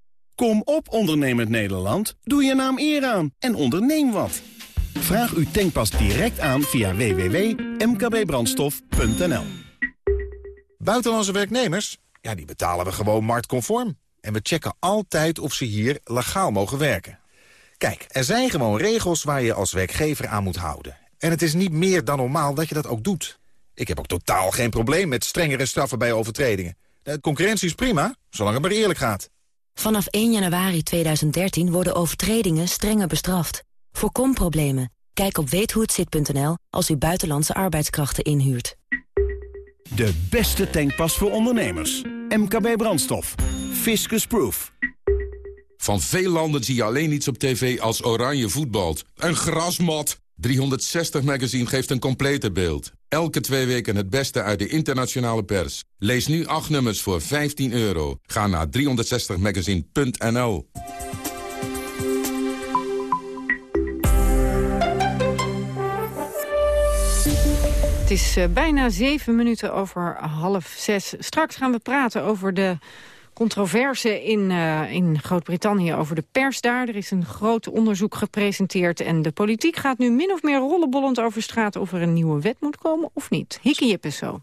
Kom op, ondernemend Nederland. Doe je naam eer aan en onderneem wat. Vraag uw tankpas direct aan via www.mkbbrandstof.nl Buitenlandse werknemers? Ja, die betalen we gewoon marktconform. En we checken altijd of ze hier legaal mogen werken. Kijk, er zijn gewoon regels waar je als werkgever aan moet houden. En het is niet meer dan normaal dat je dat ook doet. Ik heb ook totaal geen probleem met strengere straffen bij overtredingen. De concurrentie is prima, zolang het maar eerlijk gaat. Vanaf 1 januari 2013 worden overtredingen strenger bestraft. Voorkom problemen. Kijk op weethohetzit.nl als u buitenlandse arbeidskrachten inhuurt. De beste tankpas voor ondernemers. MKB Brandstof. Fiscus Proof. Van veel landen zie je alleen iets op tv als oranje voetbalt. Een grasmat. 360 Magazine geeft een complete beeld. Elke twee weken het beste uit de internationale pers. Lees nu acht nummers voor 15 euro. Ga naar 360magazine.nl Het is uh, bijna zeven minuten over half zes. Straks gaan we praten over de controverse in, uh, in Groot-Brittannië over de pers daar. Er is een groot onderzoek gepresenteerd en de politiek gaat nu min of meer rollenbollend over straat of er een nieuwe wet moet komen of niet. Hikke Jip is zo.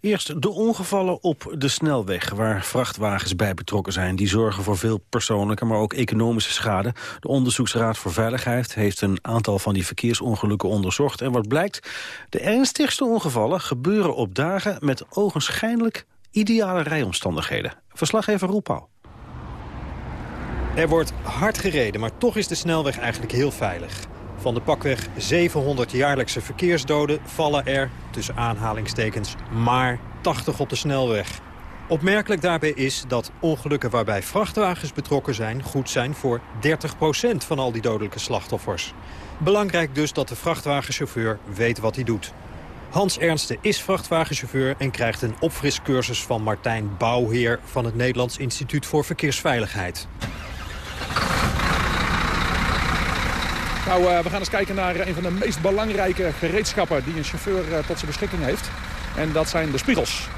Eerst de ongevallen op de snelweg, waar vrachtwagens bij betrokken zijn. Die zorgen voor veel persoonlijke, maar ook economische schade. De Onderzoeksraad voor Veiligheid heeft een aantal van die verkeersongelukken onderzocht. En wat blijkt, de ernstigste ongevallen gebeuren op dagen met ogenschijnlijk ideale rijomstandigheden. Verslaggever Roel Pauw. Er wordt hard gereden, maar toch is de snelweg eigenlijk heel veilig. Van de pakweg 700 jaarlijkse verkeersdoden vallen er, tussen aanhalingstekens, maar 80 op de snelweg. Opmerkelijk daarbij is dat ongelukken waarbij vrachtwagens betrokken zijn... goed zijn voor 30% van al die dodelijke slachtoffers. Belangrijk dus dat de vrachtwagenchauffeur weet wat hij doet. Hans Ernste is vrachtwagenchauffeur en krijgt een opfriscursus van Martijn Bouwheer... van het Nederlands Instituut voor Verkeersveiligheid. Nou, uh, we gaan eens kijken naar een van de meest belangrijke gereedschappen... die een chauffeur uh, tot zijn beschikking heeft. En dat zijn de spiegels.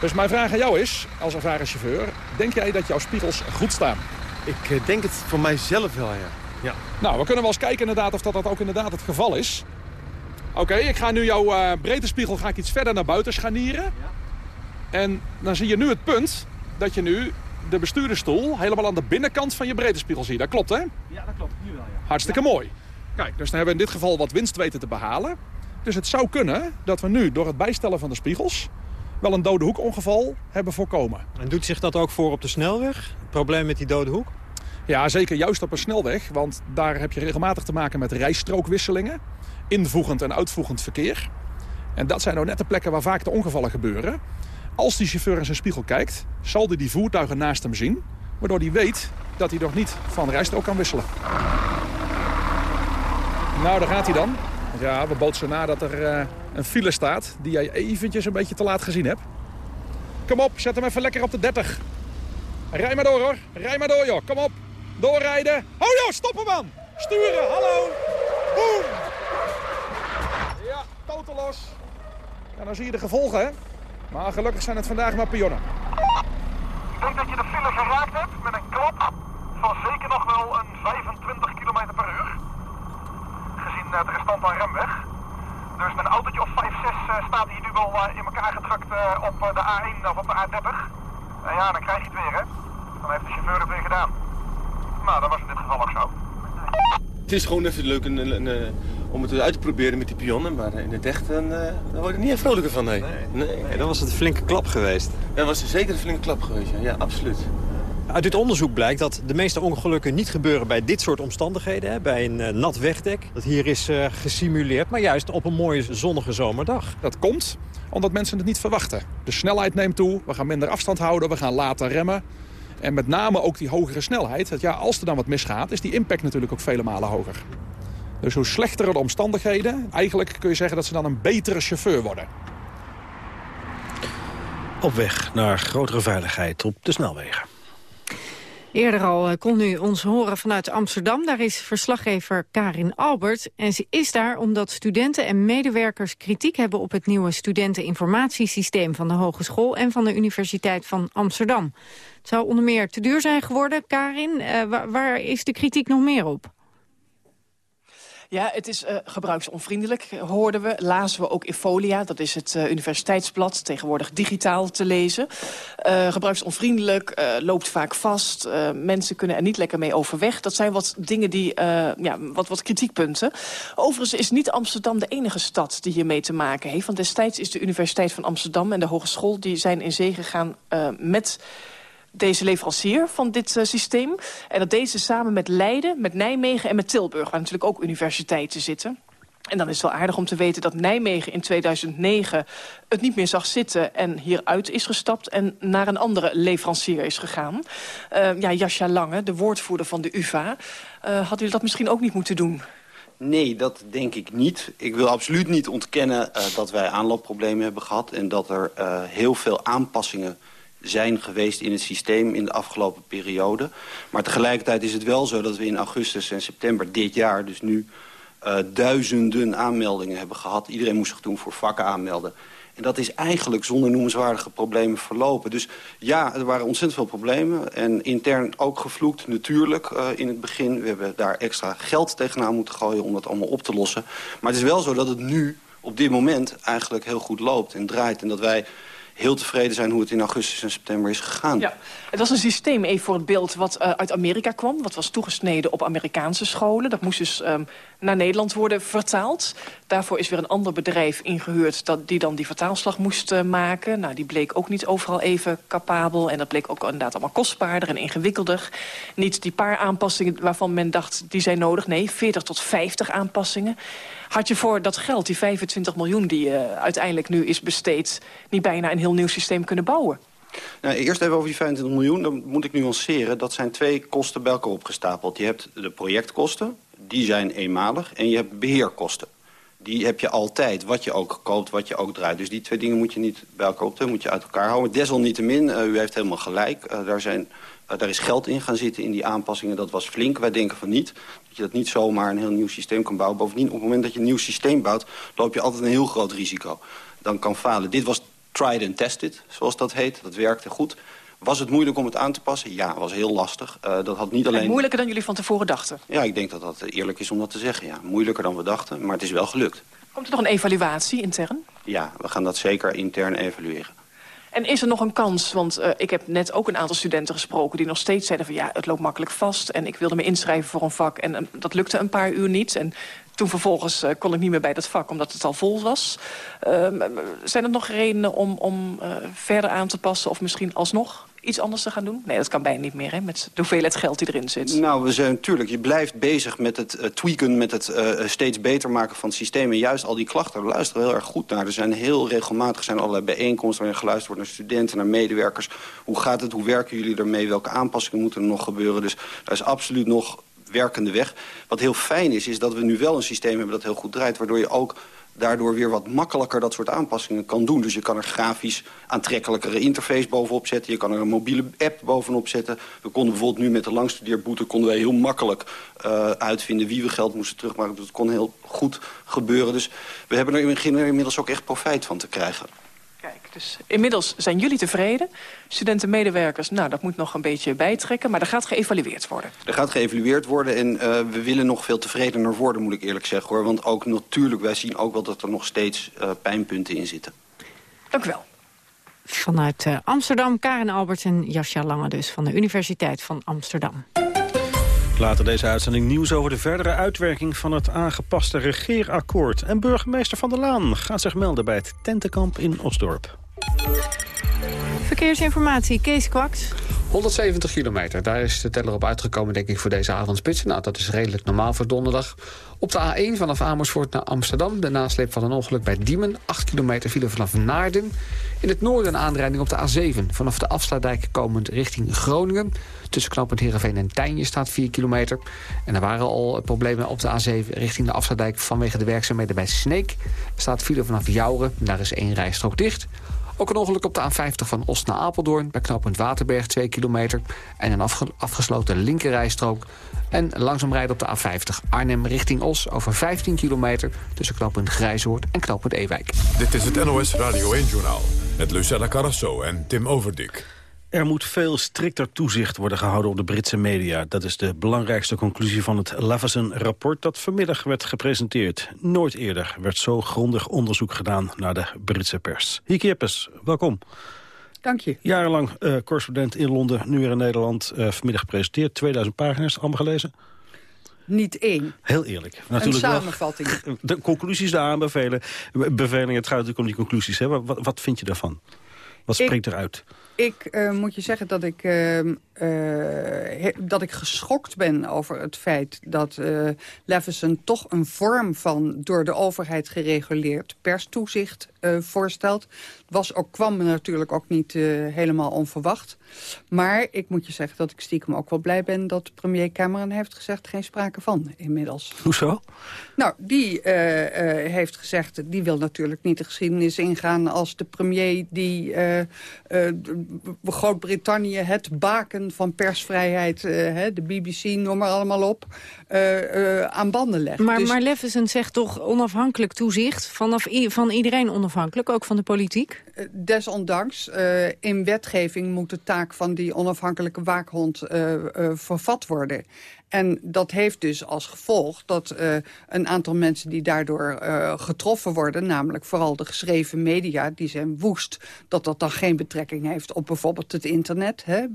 Dus mijn vraag aan jou is, als ervaren chauffeur... denk jij dat jouw spiegels goed staan? Ik uh, denk het voor mijzelf wel, ja. ja. Nou, we kunnen wel eens kijken inderdaad of dat, dat ook inderdaad het geval is. Oké, okay, ik ga nu jouw uh, breedte spiegel ga ik iets verder naar buiten scharnieren. Ja. En dan zie je nu het punt dat je nu de bestuurdersstoel helemaal aan de binnenkant van je breedte spiegel ziet. Dat klopt, hè? Ja, dat klopt. Nu wel, ja. Hartstikke ja. mooi. Kijk, dus dan hebben we in dit geval wat winst weten te behalen. Dus het zou kunnen dat we nu door het bijstellen van de spiegels... wel een dode hoekongeval hebben voorkomen. En doet zich dat ook voor op de snelweg? Het probleem met die dode hoek? Ja, zeker juist op een snelweg. Want daar heb je regelmatig te maken met rijstrookwisselingen. Invoegend en uitvoegend verkeer. En dat zijn nou net de plekken waar vaak de ongevallen gebeuren. Als die chauffeur in zijn spiegel kijkt, zal hij die voertuigen naast hem zien. Waardoor hij weet dat hij nog niet van rijstrook kan wisselen. Nou, daar gaat hij dan. Ja, we bootsen na dat er uh, een file staat die jij eventjes een beetje te laat gezien hebt. Kom op, zet hem even lekker op de 30. Rij maar door hoor, rij maar door joh, kom op. Doorrijden. Oh joh, stoppen man. Sturen, hallo. Boom. Ja, totaal los. En dan zie je de gevolgen hè. Maar gelukkig zijn het vandaag maar pionnen. Ik denk dat je de file geraakt hebt met een klap van zeker nog wel een 25 km per uur. Gezien eh, de restant aan remweg. Dus met een autootje of 5, 6 uh, staat hier nu wel uh, in elkaar gedrukt uh, op de A1 of op de A30. En ja, dan krijg je het weer hè. Dan heeft de chauffeur het weer gedaan. Nou, dat was in dit geval ook zo. Het is gewoon even leuk een, een, een, om het uit te proberen met die pionnen, maar in het echt dan, dan word ik niet echt vrolijker van, nee. Nee, nee. nee dan was het een flinke klap geweest. Dat was zeker een flinke klap geweest, ja, ja absoluut. Uit dit onderzoek blijkt dat de meeste ongelukken niet gebeuren bij dit soort omstandigheden. Hè, bij een uh, nat wegdek, dat hier is uh, gesimuleerd, maar juist op een mooie zonnige zomerdag. Dat komt omdat mensen het niet verwachten. De snelheid neemt toe, we gaan minder afstand houden, we gaan later remmen. En met name ook die hogere snelheid. Dat ja, als er dan wat misgaat, is die impact natuurlijk ook vele malen hoger. Dus hoe slechter de omstandigheden, eigenlijk kun je zeggen dat ze dan een betere chauffeur worden. Op weg naar grotere veiligheid op de snelwegen. Eerder al kon u ons horen vanuit Amsterdam. Daar is verslaggever Karin Albert. En ze is daar omdat studenten en medewerkers kritiek hebben... op het nieuwe studenteninformatiesysteem van de Hogeschool... en van de Universiteit van Amsterdam. Het zou onder meer te duur zijn geworden. Karin, uh, waar, waar is de kritiek nog meer op? Ja, het is uh, gebruiksonvriendelijk, hoorden we. Lazen we ook in Folia, dat is het uh, universiteitsblad, tegenwoordig digitaal te lezen. Uh, gebruiksonvriendelijk, loopt vaak vast. mensen kunnen er niet lekker mee overweg. Dat zijn wat dingen die, ja, wat, wat kritiekpunten. Overigens is niet Amsterdam de enige stad die hiermee te maken heeft. Want destijds is de Universiteit van Amsterdam en de Hogeschool... die zijn in zee gegaan met deze leverancier van dit uh, systeem. En dat deed ze samen met Leiden, met Nijmegen en met Tilburg... waar natuurlijk ook universiteiten zitten. En dan is het wel aardig om te weten dat Nijmegen in 2009 het niet meer zag zitten... en hieruit is gestapt en naar een andere leverancier is gegaan. Uh, ja, Jascha Lange, de woordvoerder van de UvA. Had u dat misschien ook niet moeten doen? Nee, dat denk ik niet. Ik wil absoluut niet ontkennen dat wij aanloopproblemen hebben gehad... en dat er heel veel aanpassingen zijn geweest in het systeem in de afgelopen periode. Maar tegelijkertijd is het wel zo dat we in augustus en september dit jaar... dus nu uh, duizenden aanmeldingen hebben gehad. Iedereen moest zich toen voor vakken aanmelden. En dat is eigenlijk zonder noemenswaardige problemen verlopen. Dus ja, er waren ontzettend veel problemen. En intern ook gevloekt, natuurlijk, uh, in het begin. We hebben daar extra geld tegenaan moeten gooien om dat allemaal op te lossen. Maar het is wel zo dat het nu, op dit moment, eigenlijk heel goed loopt en draait. En dat wij heel tevreden zijn hoe het in augustus en september is gegaan. Ja, het was een systeem, even voor het beeld, wat uh, uit Amerika kwam. Wat was toegesneden op Amerikaanse scholen. Dat moest dus um, naar Nederland worden vertaald. Daarvoor is weer een ander bedrijf ingehuurd... Dat, die dan die vertaalslag moest uh, maken. Nou, die bleek ook niet overal even capabel. En dat bleek ook inderdaad allemaal kostbaarder en ingewikkelder. Niet die paar aanpassingen waarvan men dacht, die zijn nodig. Nee, 40 tot 50 aanpassingen. Had je voor dat geld, die 25 miljoen die uh, uiteindelijk nu is besteed... niet bijna een heel nieuw systeem kunnen bouwen? Nou, eerst even over die 25 miljoen. Dan moet ik nuanceren. Dat zijn twee kosten bij elkaar opgestapeld. Je hebt de projectkosten, die zijn eenmalig. En je hebt beheerkosten. Die heb je altijd, wat je ook koopt, wat je ook draait. Dus die twee dingen moet je niet bij elkaar optellen, moet je uit elkaar houden. Desalniettemin, uh, u heeft helemaal gelijk. Uh, daar, zijn, uh, daar is geld in gaan zitten in die aanpassingen. Dat was flink. Wij denken van niet. Dat je dat niet zomaar een heel nieuw systeem kan bouwen. Bovendien, op het moment dat je een nieuw systeem bouwt... loop je altijd een heel groot risico. Dan kan falen. Dit was tried and tested, zoals dat heet. Dat werkte goed. Was het moeilijk om het aan te passen? Ja, was heel lastig. Uh, dat had niet alleen... En moeilijker dan jullie van tevoren dachten? Ja, ik denk dat dat eerlijk is om dat te zeggen. Ja, moeilijker dan we dachten, maar het is wel gelukt. Komt er nog een evaluatie intern? Ja, we gaan dat zeker intern evalueren. En is er nog een kans, want uh, ik heb net ook een aantal studenten gesproken... die nog steeds zeiden van ja, het loopt makkelijk vast... en ik wilde me inschrijven voor een vak en dat lukte een paar uur niet... En toen vervolgens uh, kon ik niet meer bij dat vak, omdat het al vol was. zijn er nog redenen om, om verder aan te passen of misschien alsnog iets anders te gaan doen? Nee, dat kan bijna niet meer, hè, met de hoeveelheid geld die erin zit. Nou, we zijn natuurlijk, je blijft bezig met het uh, tweaken... met het uh, steeds beter maken van het systeem. En juist al die klachten, we luisteren heel erg goed naar. Er zijn heel regelmatig zijn allerlei bijeenkomsten... waarin geluisterd wordt naar studenten, naar medewerkers. Hoe gaat het, hoe werken jullie ermee? Welke aanpassingen moeten er nog gebeuren? Dus daar is absoluut nog werkende weg. Wat heel fijn is, is dat we nu wel een systeem hebben dat heel goed draait... waardoor je ook daardoor weer wat makkelijker dat soort aanpassingen kan doen. Dus je kan er grafisch aantrekkelijkere interface bovenop zetten. Je kan er een mobiele app bovenop zetten. We konden bijvoorbeeld nu met de langstudeerboete... konden wij heel makkelijk uh, uitvinden wie we geld moesten terugmaken. Dat kon heel goed gebeuren. Dus we hebben er inmiddels ook echt profijt van te krijgen. Dus inmiddels zijn jullie tevreden. Studenten, medewerkers, nou, dat moet nog een beetje bijtrekken. Maar er gaat geëvalueerd worden. Er gaat geëvalueerd worden en uh, we willen nog veel tevredener worden, moet ik eerlijk zeggen. hoor. Want ook natuurlijk, wij zien ook wel dat er nog steeds uh, pijnpunten in zitten. Dank u wel. Vanuit uh, Amsterdam, Karen Albert en Jascha Lange dus van de Universiteit van Amsterdam. Later deze uitzending nieuws over de verdere uitwerking van het aangepaste regeerakkoord. En burgemeester Van der Laan gaat zich melden bij het tentenkamp in Osdorp. Verkeersinformatie, Kees Kwaks. 170 kilometer, daar is de teller op uitgekomen denk ik voor deze avondspits. Nou, dat is redelijk normaal voor donderdag. Op de A1 vanaf Amersfoort naar Amsterdam. De nasleep van een ongeluk bij Diemen. 8 kilometer file vanaf Naarden. In het noorden een aanrijding op de A7. Vanaf de afsluitdijk komend richting Groningen. Tussen knooppunt Heerenveen en Tijnje staat 4 kilometer. En er waren al problemen op de A7 richting de afsluitdijk... vanwege de werkzaamheden bij Sneek. Staat file vanaf Jouren. Daar is één rijstrook dicht. Ook een ongeluk op de A50 van Oost naar Apeldoorn... bij knooppunt Waterberg 2 kilometer. En een afgesloten linkerrijstrook. En langzaam rijden op de A50 Arnhem richting Os... over 15 kilometer tussen knooppunt Grijzoord en knooppunt Ewijk. Dit is het NOS Radio 1-journaal met Lucella Carrasso en Tim Overdik. Er moet veel strikter toezicht worden gehouden op de Britse media. Dat is de belangrijkste conclusie van het Leveson-rapport... dat vanmiddag werd gepresenteerd. Nooit eerder werd zo grondig onderzoek gedaan naar de Britse pers. Hieke Jeppes, welkom. Dank je. Jarenlang uh, correspondent in Londen, nu weer in Nederland. Uh, vanmiddag gepresenteerd, 2000 pagina's, allemaal gelezen? Niet één. Heel eerlijk. Natuurlijk een samenvatting. Wel, <laughs> de conclusies, de aanbevelingen. Bevelingen, het gaat natuurlijk om die conclusies. Hè. Wat, wat vind je daarvan? Wat spreekt ik, eruit? Ik uh, moet je zeggen dat ik, uh, uh, dat ik geschokt ben over het feit dat uh, Leveson toch een vorm van door de overheid gereguleerd perstoezicht voorstelt. Was ook, kwam me natuurlijk ook niet helemaal onverwacht. Maar ik moet je zeggen dat ik stiekem ook wel blij ben dat premier Cameron heeft gezegd geen sprake van inmiddels. Hoezo? Nou, die heeft gezegd, die wil natuurlijk niet de geschiedenis ingaan als de premier die Groot-Brittannië het baken van persvrijheid, uh, de BBC, noem maar allemaal op, uh, uh, aan banden legt. Maar, dus... maar Leveson zegt toch onafhankelijk toezicht, vanaf van iedereen onafhankelijk, ook van de politiek? Desondanks, in wetgeving moet de taak van die onafhankelijke waakhond vervat worden. En dat heeft dus als gevolg dat uh, een aantal mensen die daardoor uh, getroffen worden... namelijk vooral de geschreven media, die zijn woest... dat dat dan geen betrekking heeft op bijvoorbeeld het internet. Hè?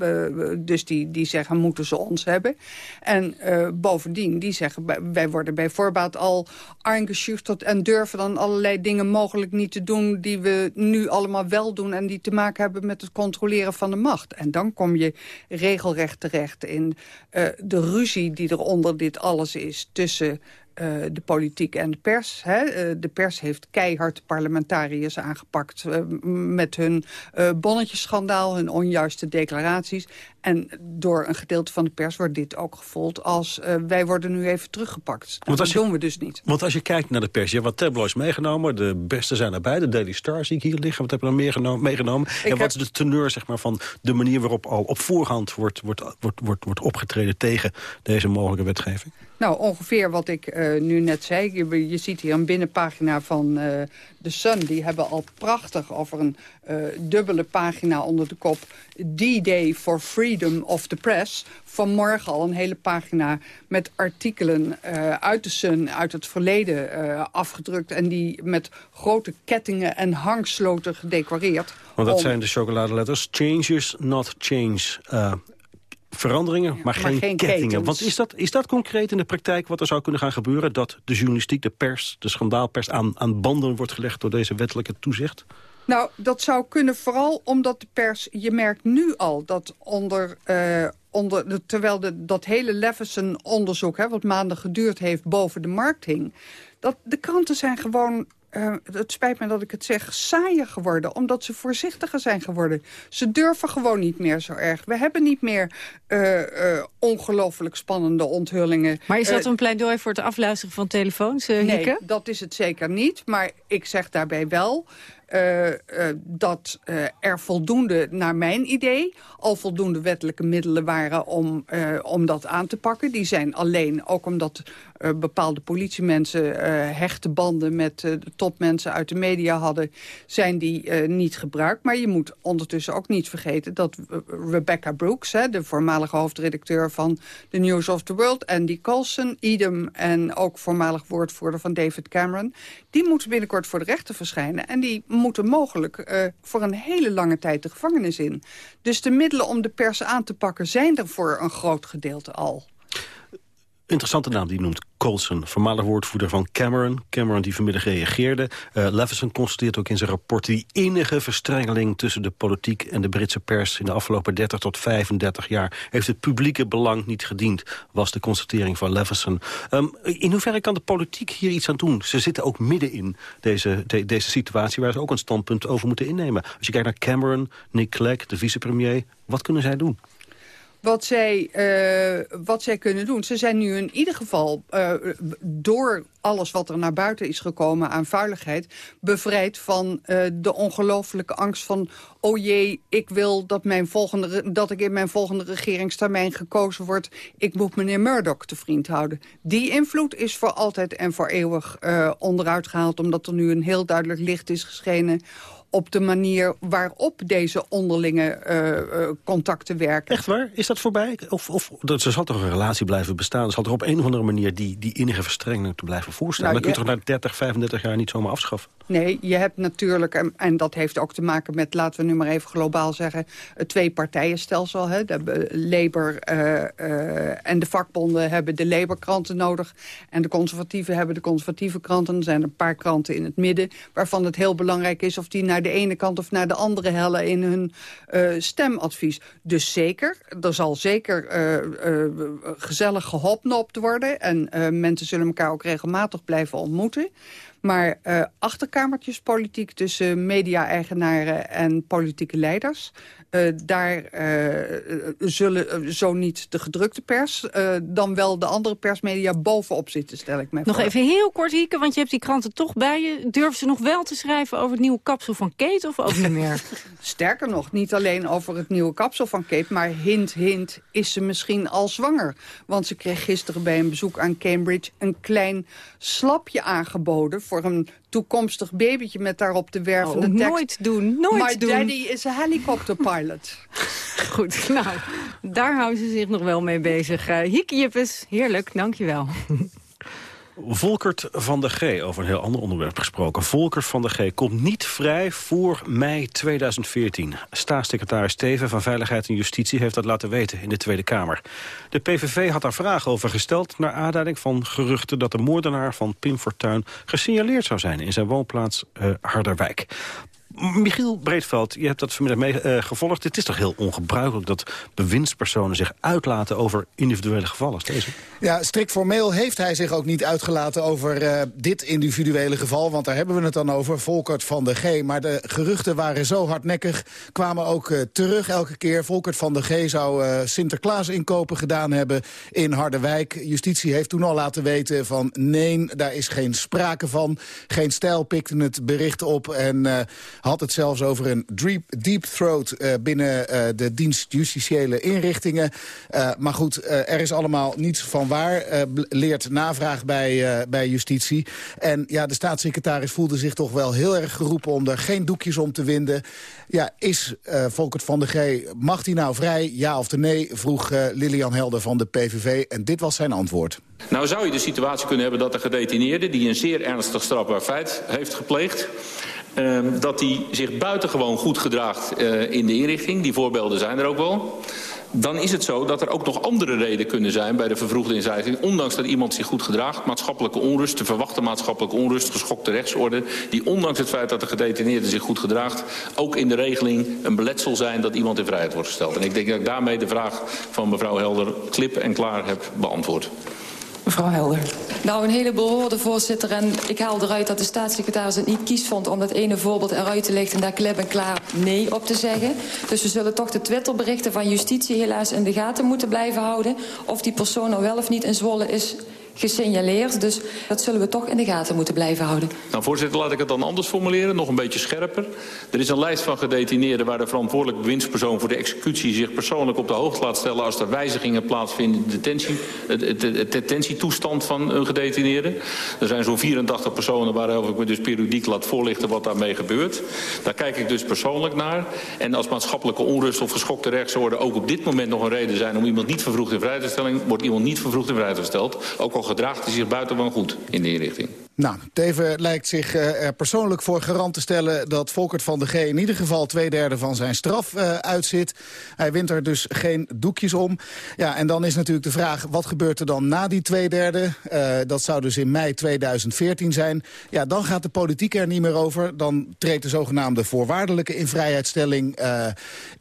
dus die, die zeggen, moeten ze ons hebben. En uh, bovendien, die zeggen, wij worden bij voorbaat al aangeschüchterd... en durven dan allerlei dingen mogelijk niet te doen... die we nu allemaal wel doen en die te maken hebben met het controleren van de macht. En dan kom je regelrecht terecht in de ruzie die er onder dit alles is tussen uh, de politiek en de pers. Hè. Uh, de pers heeft keihard parlementariërs aangepakt... Uh, met hun bonnetjesschandaal, hun onjuiste declaraties. En door een gedeelte van de pers wordt dit ook gevolgd als... wij worden nu even teruggepakt. Want dat je, doen we dus niet. Want als je kijkt naar de pers, je hebt wat tabloids meegenomen. De beste zijn erbij, de Daily Star zie ik hier liggen. Wat heb je dan meegenomen? meegenomen? en wat heb... is de teneur zeg maar, van de manier waarop al op voorhand wordt, wordt, wordt, wordt, wordt opgetreden... tegen deze mogelijke wetgeving? Nou, ongeveer wat ik uh, nu net zei. Je, je, ziet hier een binnenpagina van uh, The Sun. Die hebben al prachtig over een uh, dubbele pagina onder de kop... D-Day for Freedom of the Press. Vanmorgen al een hele pagina met artikelen uit The Sun... uit het verleden afgedrukt. En die met grote kettingen en hangsloten gedecoreerd. Want dat om... zijn de chocoladeletters. Changes, not change veranderingen, maar, maar geen, geen kettingen. ketens. Want is dat, is dat concreet in de praktijk wat er zou kunnen gaan gebeuren? Dat de journalistiek, de pers, de schandaalpers aan, aan banden wordt gelegd door deze wettelijke toezicht? Nou, dat zou kunnen vooral omdat de pers... Je merkt nu al dat onder... Uh, onder de, terwijl de, dat hele Leveson-onderzoek, wat maanden geduurd heeft, boven de markt hing... dat de kranten zijn gewoon uh, het spijt me dat ik het zeg, saaier geworden. Omdat ze voorzichtiger zijn geworden. Ze durven gewoon niet meer zo erg. We hebben niet meer uh, uh, ongelooflijk spannende onthullingen. Maar is dat een pleidooi voor het afluisteren van telefoons, Nee, dat is het zeker niet. Maar ik zeg daarbij wel... Uh, uh, dat uh, er voldoende, naar mijn idee... al voldoende wettelijke middelen waren om, om dat aan te pakken. Die zijn alleen, ook omdat bepaalde politiemensen hechte banden... met de topmensen uit de media hadden, zijn die niet gebruikt. Maar je moet ondertussen ook niet vergeten dat Rebecca Brooks... Hè, de voormalige hoofdredacteur van The News of the World... Andy Coulson, Edom en ook voormalig woordvoerder van David Cameron... die moeten binnenkort voor de rechter verschijnen. En die moeten mogelijk uh, voor een hele lange tijd de gevangenis in. Dus de middelen om de pers aan te pakken zijn er voor een groot gedeelte al. Interessante naam die noemt Colson, voormalig woordvoerder van Cameron. Cameron die vanmiddag reageerde. Uh, Leveson constateert ook in zijn rapport die enige verstrengeling tussen de politiek en de Britse pers in de afgelopen 30 tot 35 jaar heeft het publieke belang niet gediend, was de constatering van Leveson. Um, in hoeverre kan de politiek hier iets aan doen? Ze zitten ook midden in deze, de, deze situatie waar ze ook een standpunt over moeten innemen. Als je kijkt naar Cameron, Nick Clegg, de vicepremier, wat kunnen zij doen? Wat zij, uh, wat zij kunnen doen. Ze zijn nu in ieder geval uh, door alles wat er naar buiten is gekomen aan vuiligheid... bevrijd van uh, de ongelofelijke angst van... oh jee, ik wil dat, mijn volgende, dat ik in mijn volgende regeringstermijn gekozen word. Ik moet meneer Murdoch te vriend houden. Die invloed is voor altijd en voor eeuwig onderuit gehaald... omdat er nu een heel duidelijk licht is geschenen op de manier waarop deze onderlinge uh, uh, contacten werken. Echt waar? Is dat voorbij? Of, of er zal toch een relatie blijven bestaan? Er zal toch op een of andere manier die, die innige verstrenging te blijven voorstellen? Nou, Dan kun je toch na 30, 35 jaar niet zomaar afschaffen? Nee, je hebt natuurlijk, en, en dat heeft ook te maken met, laten we nu maar even globaal zeggen, het twee-partijenstelsel. Hè? De Labour uh, en de vakbonden hebben de Labour-kranten nodig. En de conservatieven hebben de conservatieve kranten. Er zijn een paar kranten in het midden, waarvan het heel belangrijk is of die naar de ene kant of naar de andere hellen in hun uh, stemadvies. Dus zeker, er zal zeker uh, uh, gezellig gehopnopt worden. En mensen zullen elkaar ook regelmatig blijven ontmoeten. Maar uh, achterkamertjespolitiek tussen media-eigenaren en politieke leiders... Uh, daar uh, zullen zo niet de gedrukte pers... dan wel de andere persmedia bovenop zitten, stel ik me Nog voor. even heel kort, Hieke, want je hebt die kranten toch bij je. Durven ze nog wel te schrijven over het nieuwe kapsel van Kate of ook niet meer? <laughs> <laughs> Sterker nog, niet alleen over het nieuwe kapsel van Kate... maar hint, hint, is ze misschien al zwanger. Want ze kreeg gisteren bij een bezoek aan Cambridge... een klein slapje aangeboden voor een toekomstig babytje met daarop de wervende oh, tekst. Nooit doen, nooit My doen. daddy is een helikopterpilot. <laughs> Goed, nou, daar houden ze zich nog wel mee bezig. Uh, Hieke Jippes, heerlijk, dankjewel. Volkert van der G, over een heel ander onderwerp gesproken. Volkert van der G komt niet vrij voor mei 2014. Staatssecretaris Steven van Veiligheid en Justitie heeft dat laten weten in de Tweede Kamer. De PVV had daar vragen over gesteld... naar aanleiding van geruchten dat de moordenaar van Pim Fortuyn... gesignaleerd zou zijn in zijn woonplaats uh, Harderwijk. Michiel Breedveld, je hebt dat vanmiddag mee uh, gevolgd. Het is toch heel ongebruikelijk dat bewindspersonen zich uitlaten over individuele gevallen deze? Ja, strikt formeel heeft hij zich ook niet uitgelaten over uh, dit individuele geval. Want daar hebben we het dan over, Volkert van de G. Maar de geruchten waren zo hardnekkig, kwamen ook uh, terug elke keer. Volkert van de G zou Sinterklaas inkopen gedaan hebben in Harderwijk. Justitie heeft toen al laten weten van nee, daar is geen sprake van. Geen stijl pikte het bericht op en had het zelfs over een deep, throat uh, binnen uh, de dienst justitiële inrichtingen. Uh, maar goed, er is allemaal niets van waar, leert navraag bij, bij justitie. En ja, de staatssecretaris voelde zich toch wel heel erg geroepen om er geen doekjes om te winden. Ja, is Volkert van de G, mag hij nou vrij, ja of nee, vroeg Lilian Helder van de PVV. En dit was zijn antwoord. Nou zou je de situatie kunnen hebben dat de gedetineerde... die een zeer ernstig strafbaar feit heeft gepleegd... Uh, dat hij zich buitengewoon goed gedraagt uh, in de inrichting. Die voorbeelden zijn er ook wel. Dan is het zo dat er ook nog andere redenen kunnen zijn bij de vervroegde incijzing. Ondanks dat iemand zich goed gedraagt, maatschappelijke onrust, te verwachten maatschappelijke onrust, geschokte rechtsorde. Die ondanks het feit dat de gedetineerde zich goed gedraagt, ook in de regeling een beletsel zijn dat iemand in vrijheid wordt gesteld. En ik denk dat ik daarmee de vraag van mevrouw Helder klip en klaar heb beantwoord. Mevrouw Helder. Nou, een heleboel woorden, voorzitter. En ik haal eruit dat de staatssecretaris het niet kies vond... om dat ene voorbeeld eruit te lichten en daar klep en klaar nee op te zeggen. Dus we zullen toch de Twitterberichten van justitie helaas in de gaten moeten blijven houden. Of die persoon nou wel of niet in Zwolle is gesignaleerd. Dus dat zullen we toch in de gaten moeten blijven houden. Nou, voorzitter, laat ik het dan anders formuleren, nog een beetje scherper. Er is een lijst van gedetineerden waar de verantwoordelijke bewindspersoon voor de executie zich persoonlijk op de hoogte laat stellen als er wijzigingen plaatsvinden in de detentie, de detentietoestand van een gedetineerde. Er zijn zo'n 84 personen waarover ik me dus periodiek laat voorlichten wat daarmee gebeurt. Daar kijk ik dus persoonlijk naar. En als maatschappelijke onrust of geschokte rechtsorde ook op dit moment nog een reden zijn om iemand niet vervroegd in vrijstelling, wordt iemand niet vervroegd in gesteld. Ook al gedraagt hij zich buitengewoon goed in de inrichting. Nou, Teven lijkt zich uh, er persoonlijk voor garant te stellen... dat Volkert van de G in ieder geval twee derde van zijn straf uh, uitzit. Hij wint er dus geen doekjes om. Ja, en dan is natuurlijk de vraag, wat gebeurt er dan na die twee derde? Uh, dat zou dus in mei 2014 zijn. Ja, dan gaat de politiek er niet meer over. Dan treedt de zogenaamde voorwaardelijke invrijheidstelling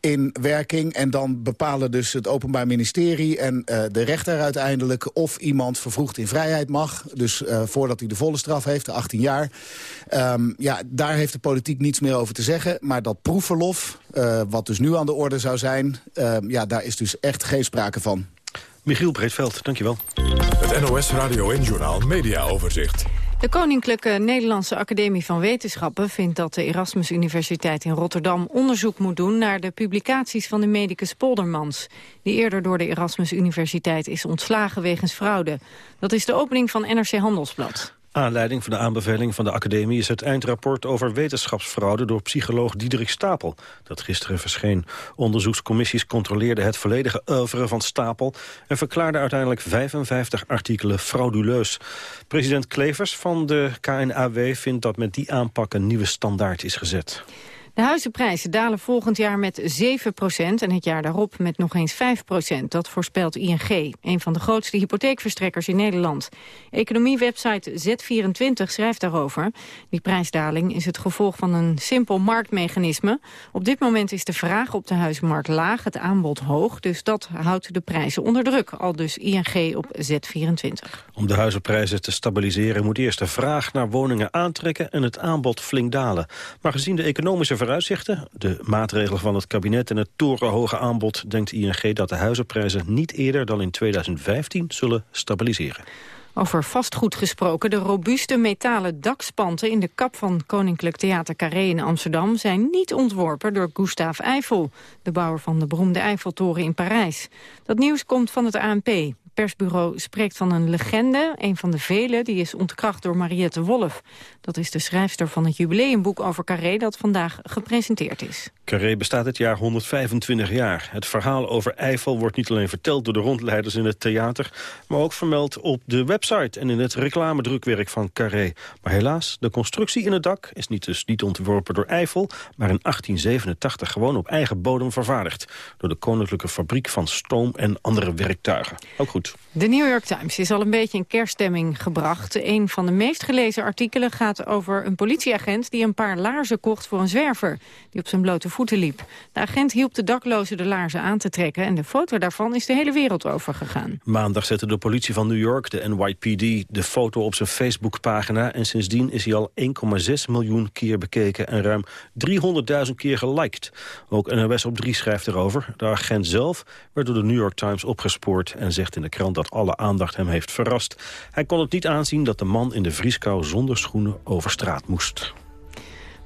in werking. En dan bepalen dus het Openbaar Ministerie en de rechter uiteindelijk... of iemand vervroegd in vrijheid mag. Dus voordat hij de volle straf heeft, de 18 jaar. Um, ja, daar heeft de politiek niets meer over te zeggen. Maar dat proefverlof, uh, wat dus nu aan de orde zou zijn... Uh, ja, daar is dus echt geen sprake van. Michiel Breedveld, dankjewel. Het NOS Radio en Journaal Media Overzicht. De Koninklijke Nederlandse Academie van Wetenschappen vindt dat de Erasmus Universiteit in Rotterdam onderzoek moet doen naar de publicaties van de medicus Poldermans, die eerder door de Erasmus Universiteit is ontslagen wegens fraude. Dat is de opening van NRC Handelsblad. Aanleiding van de aanbeveling van de academie is het eindrapport over wetenschapsfraude door psycholoog Diederik Stapel. Dat gisteren verscheen. Onderzoekscommissies controleerden het volledige oeuvre van Stapel en verklaarden uiteindelijk 55 artikelen frauduleus. President Klevers van de KNAW vindt dat met die aanpak een nieuwe standaard is gezet. De huizenprijzen dalen volgend jaar met 7% en het jaar daarop met nog eens 5% Dat voorspelt ING, een van de grootste hypotheekverstrekkers in Nederland. Economiewebsite Z24 schrijft daarover. Die prijsdaling is het gevolg van een simpel marktmechanisme. Op dit moment is de vraag op de huizenmarkt laag, het aanbod hoog. Dus dat houdt de prijzen onder druk, al dus ING op Z24. Om de huizenprijzen te stabiliseren moet eerst de vraag naar woningen aantrekken en het aanbod flink dalen. Maar gezien de economische vooruitzichten, de maatregelen van het kabinet en het torenhoge aanbod... denkt ING dat de huizenprijzen niet eerder dan in 2015 zullen stabiliseren. Over vastgoed gesproken, de robuuste metalen dakspanten in de kap van Koninklijk Theater Carré in Amsterdam zijn niet ontworpen door Gustave Eiffel, de bouwer van de beroemde Eiffeltoren in Parijs. Dat nieuws komt van het ANP persbureau spreekt van een legende. Een van de vele, die is ontkracht door Mariette Wolf. Dat is de schrijfster van het jubileumboek over Carré... dat vandaag gepresenteerd is. Carré bestaat het jaar 125 jaar. Het verhaal over Eiffel wordt niet alleen verteld door de rondleiders in het theater... maar ook vermeld op de website en in het reclamedrukwerk van Carré. Maar helaas, de constructie in het dak is niet dus niet ontworpen door Eiffel... maar in 1887 gewoon op eigen bodem vervaardigd... door de Koninklijke Fabriek van Stoom en andere werktuigen. Ook goed. De New York Times is al een beetje in kerststemming gebracht. Een van de meest gelezen artikelen gaat over een politieagent... die een paar laarzen kocht voor een zwerver die op zijn blote voeten liep. De agent hielp de daklozen de laarzen aan te trekken... en de foto daarvan is de hele wereld overgegaan. Maandag zette de politie van New York, de NYPD, de foto op zijn Facebookpagina... en sindsdien is hij al 1,6 miljoen keer bekeken en ruim 300.000 keer geliked. Ook NOS op 3 schrijft erover. De agent zelf werd door de New York Times opgespoord en zegt in de krant dat alle aandacht hem heeft verrast. Hij kon het niet aanzien dat de man in de vrieskou zonder schoenen over straat moest.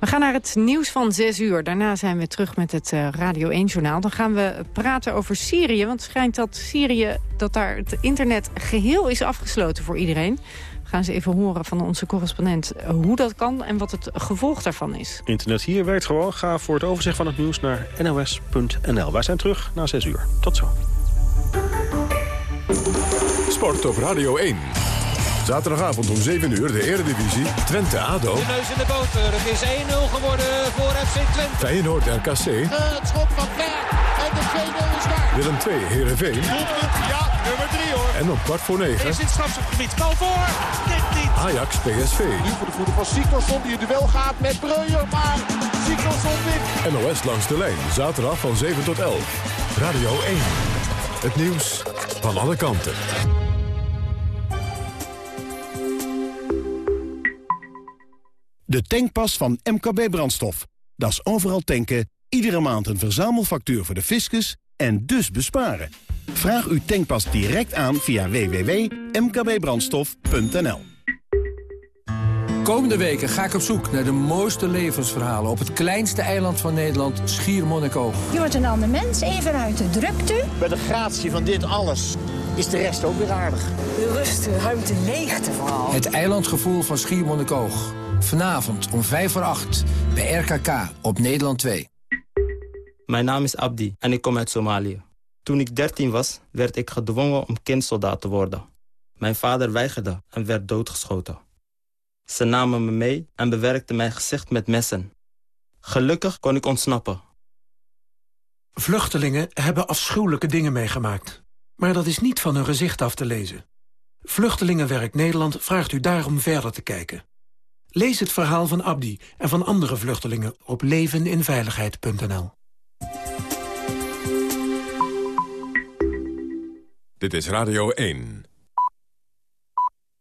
We gaan naar het nieuws van 6 uur. Daarna zijn we terug met het uh, Radio 1-journaal. Dan gaan we praten over Syrië. Want het schijnt dat Syrië, dat daar het internet geheel is afgesloten voor iedereen. We gaan ze even horen van onze correspondent hoe dat kan en wat het gevolg daarvan is. Internet hier werkt gewoon. Ga voor het overzicht van het nieuws naar nos.nl. Wij zijn terug na 6 uur. Tot zo. Sport op Radio 1. Zaterdagavond om 7 uur de Eredivisie. Twente-Ado. De neus in de boter. Het is 1-0 geworden voor FC Twente. Feyenoord-RKC. Het schot van Ver. En de 2-0 is daar. Willem 2, Heerenveen. Ja, nummer 3 hoor. En op kwart voor 9. Is in het strafschopgebied. Bal voor. Dit niet. Ajax-PSV. Nu voor de voeten van Sikkelson die het duel gaat met Breuer. Maar Sikkelson wint. NOS langs de lijn. Zaterdag van 7 tot 11. Radio 1. Het nieuws van alle kanten. De tankpas van MKB Brandstof. Dat is overal tanken, iedere maand een verzamelfactuur voor de fiscus en dus besparen. Vraag uw tankpas direct aan via www.mkbbrandstof.nl. Komende weken ga ik op zoek naar de mooiste levensverhalen... op het kleinste eiland van Nederland, Schiermonnikoog. Je wordt een ander mens, even uit de drukte. Bij de gratie van dit alles is de rest ook weer aardig. De rust, de ruimte, leegte vooral. Het eilandgevoel van Schiermonnikoog. Vanavond om 5 voor 8 bij RKK op Nederland 2. Mijn naam is Abdi en ik kom uit Somalië. Toen ik 13 was, werd ik gedwongen om kindsoldaat te worden. Mijn vader weigerde en werd doodgeschoten. Ze namen me mee en bewerkten mijn gezicht met messen. Gelukkig kon ik ontsnappen. Vluchtelingen hebben afschuwelijke dingen meegemaakt. Maar dat is niet van hun gezicht af te lezen. Vluchtelingenwerk Nederland vraagt u daarom verder te kijken. Lees het verhaal van Abdi en van andere vluchtelingen op leveninveiligheid.nl. Dit is Radio 1.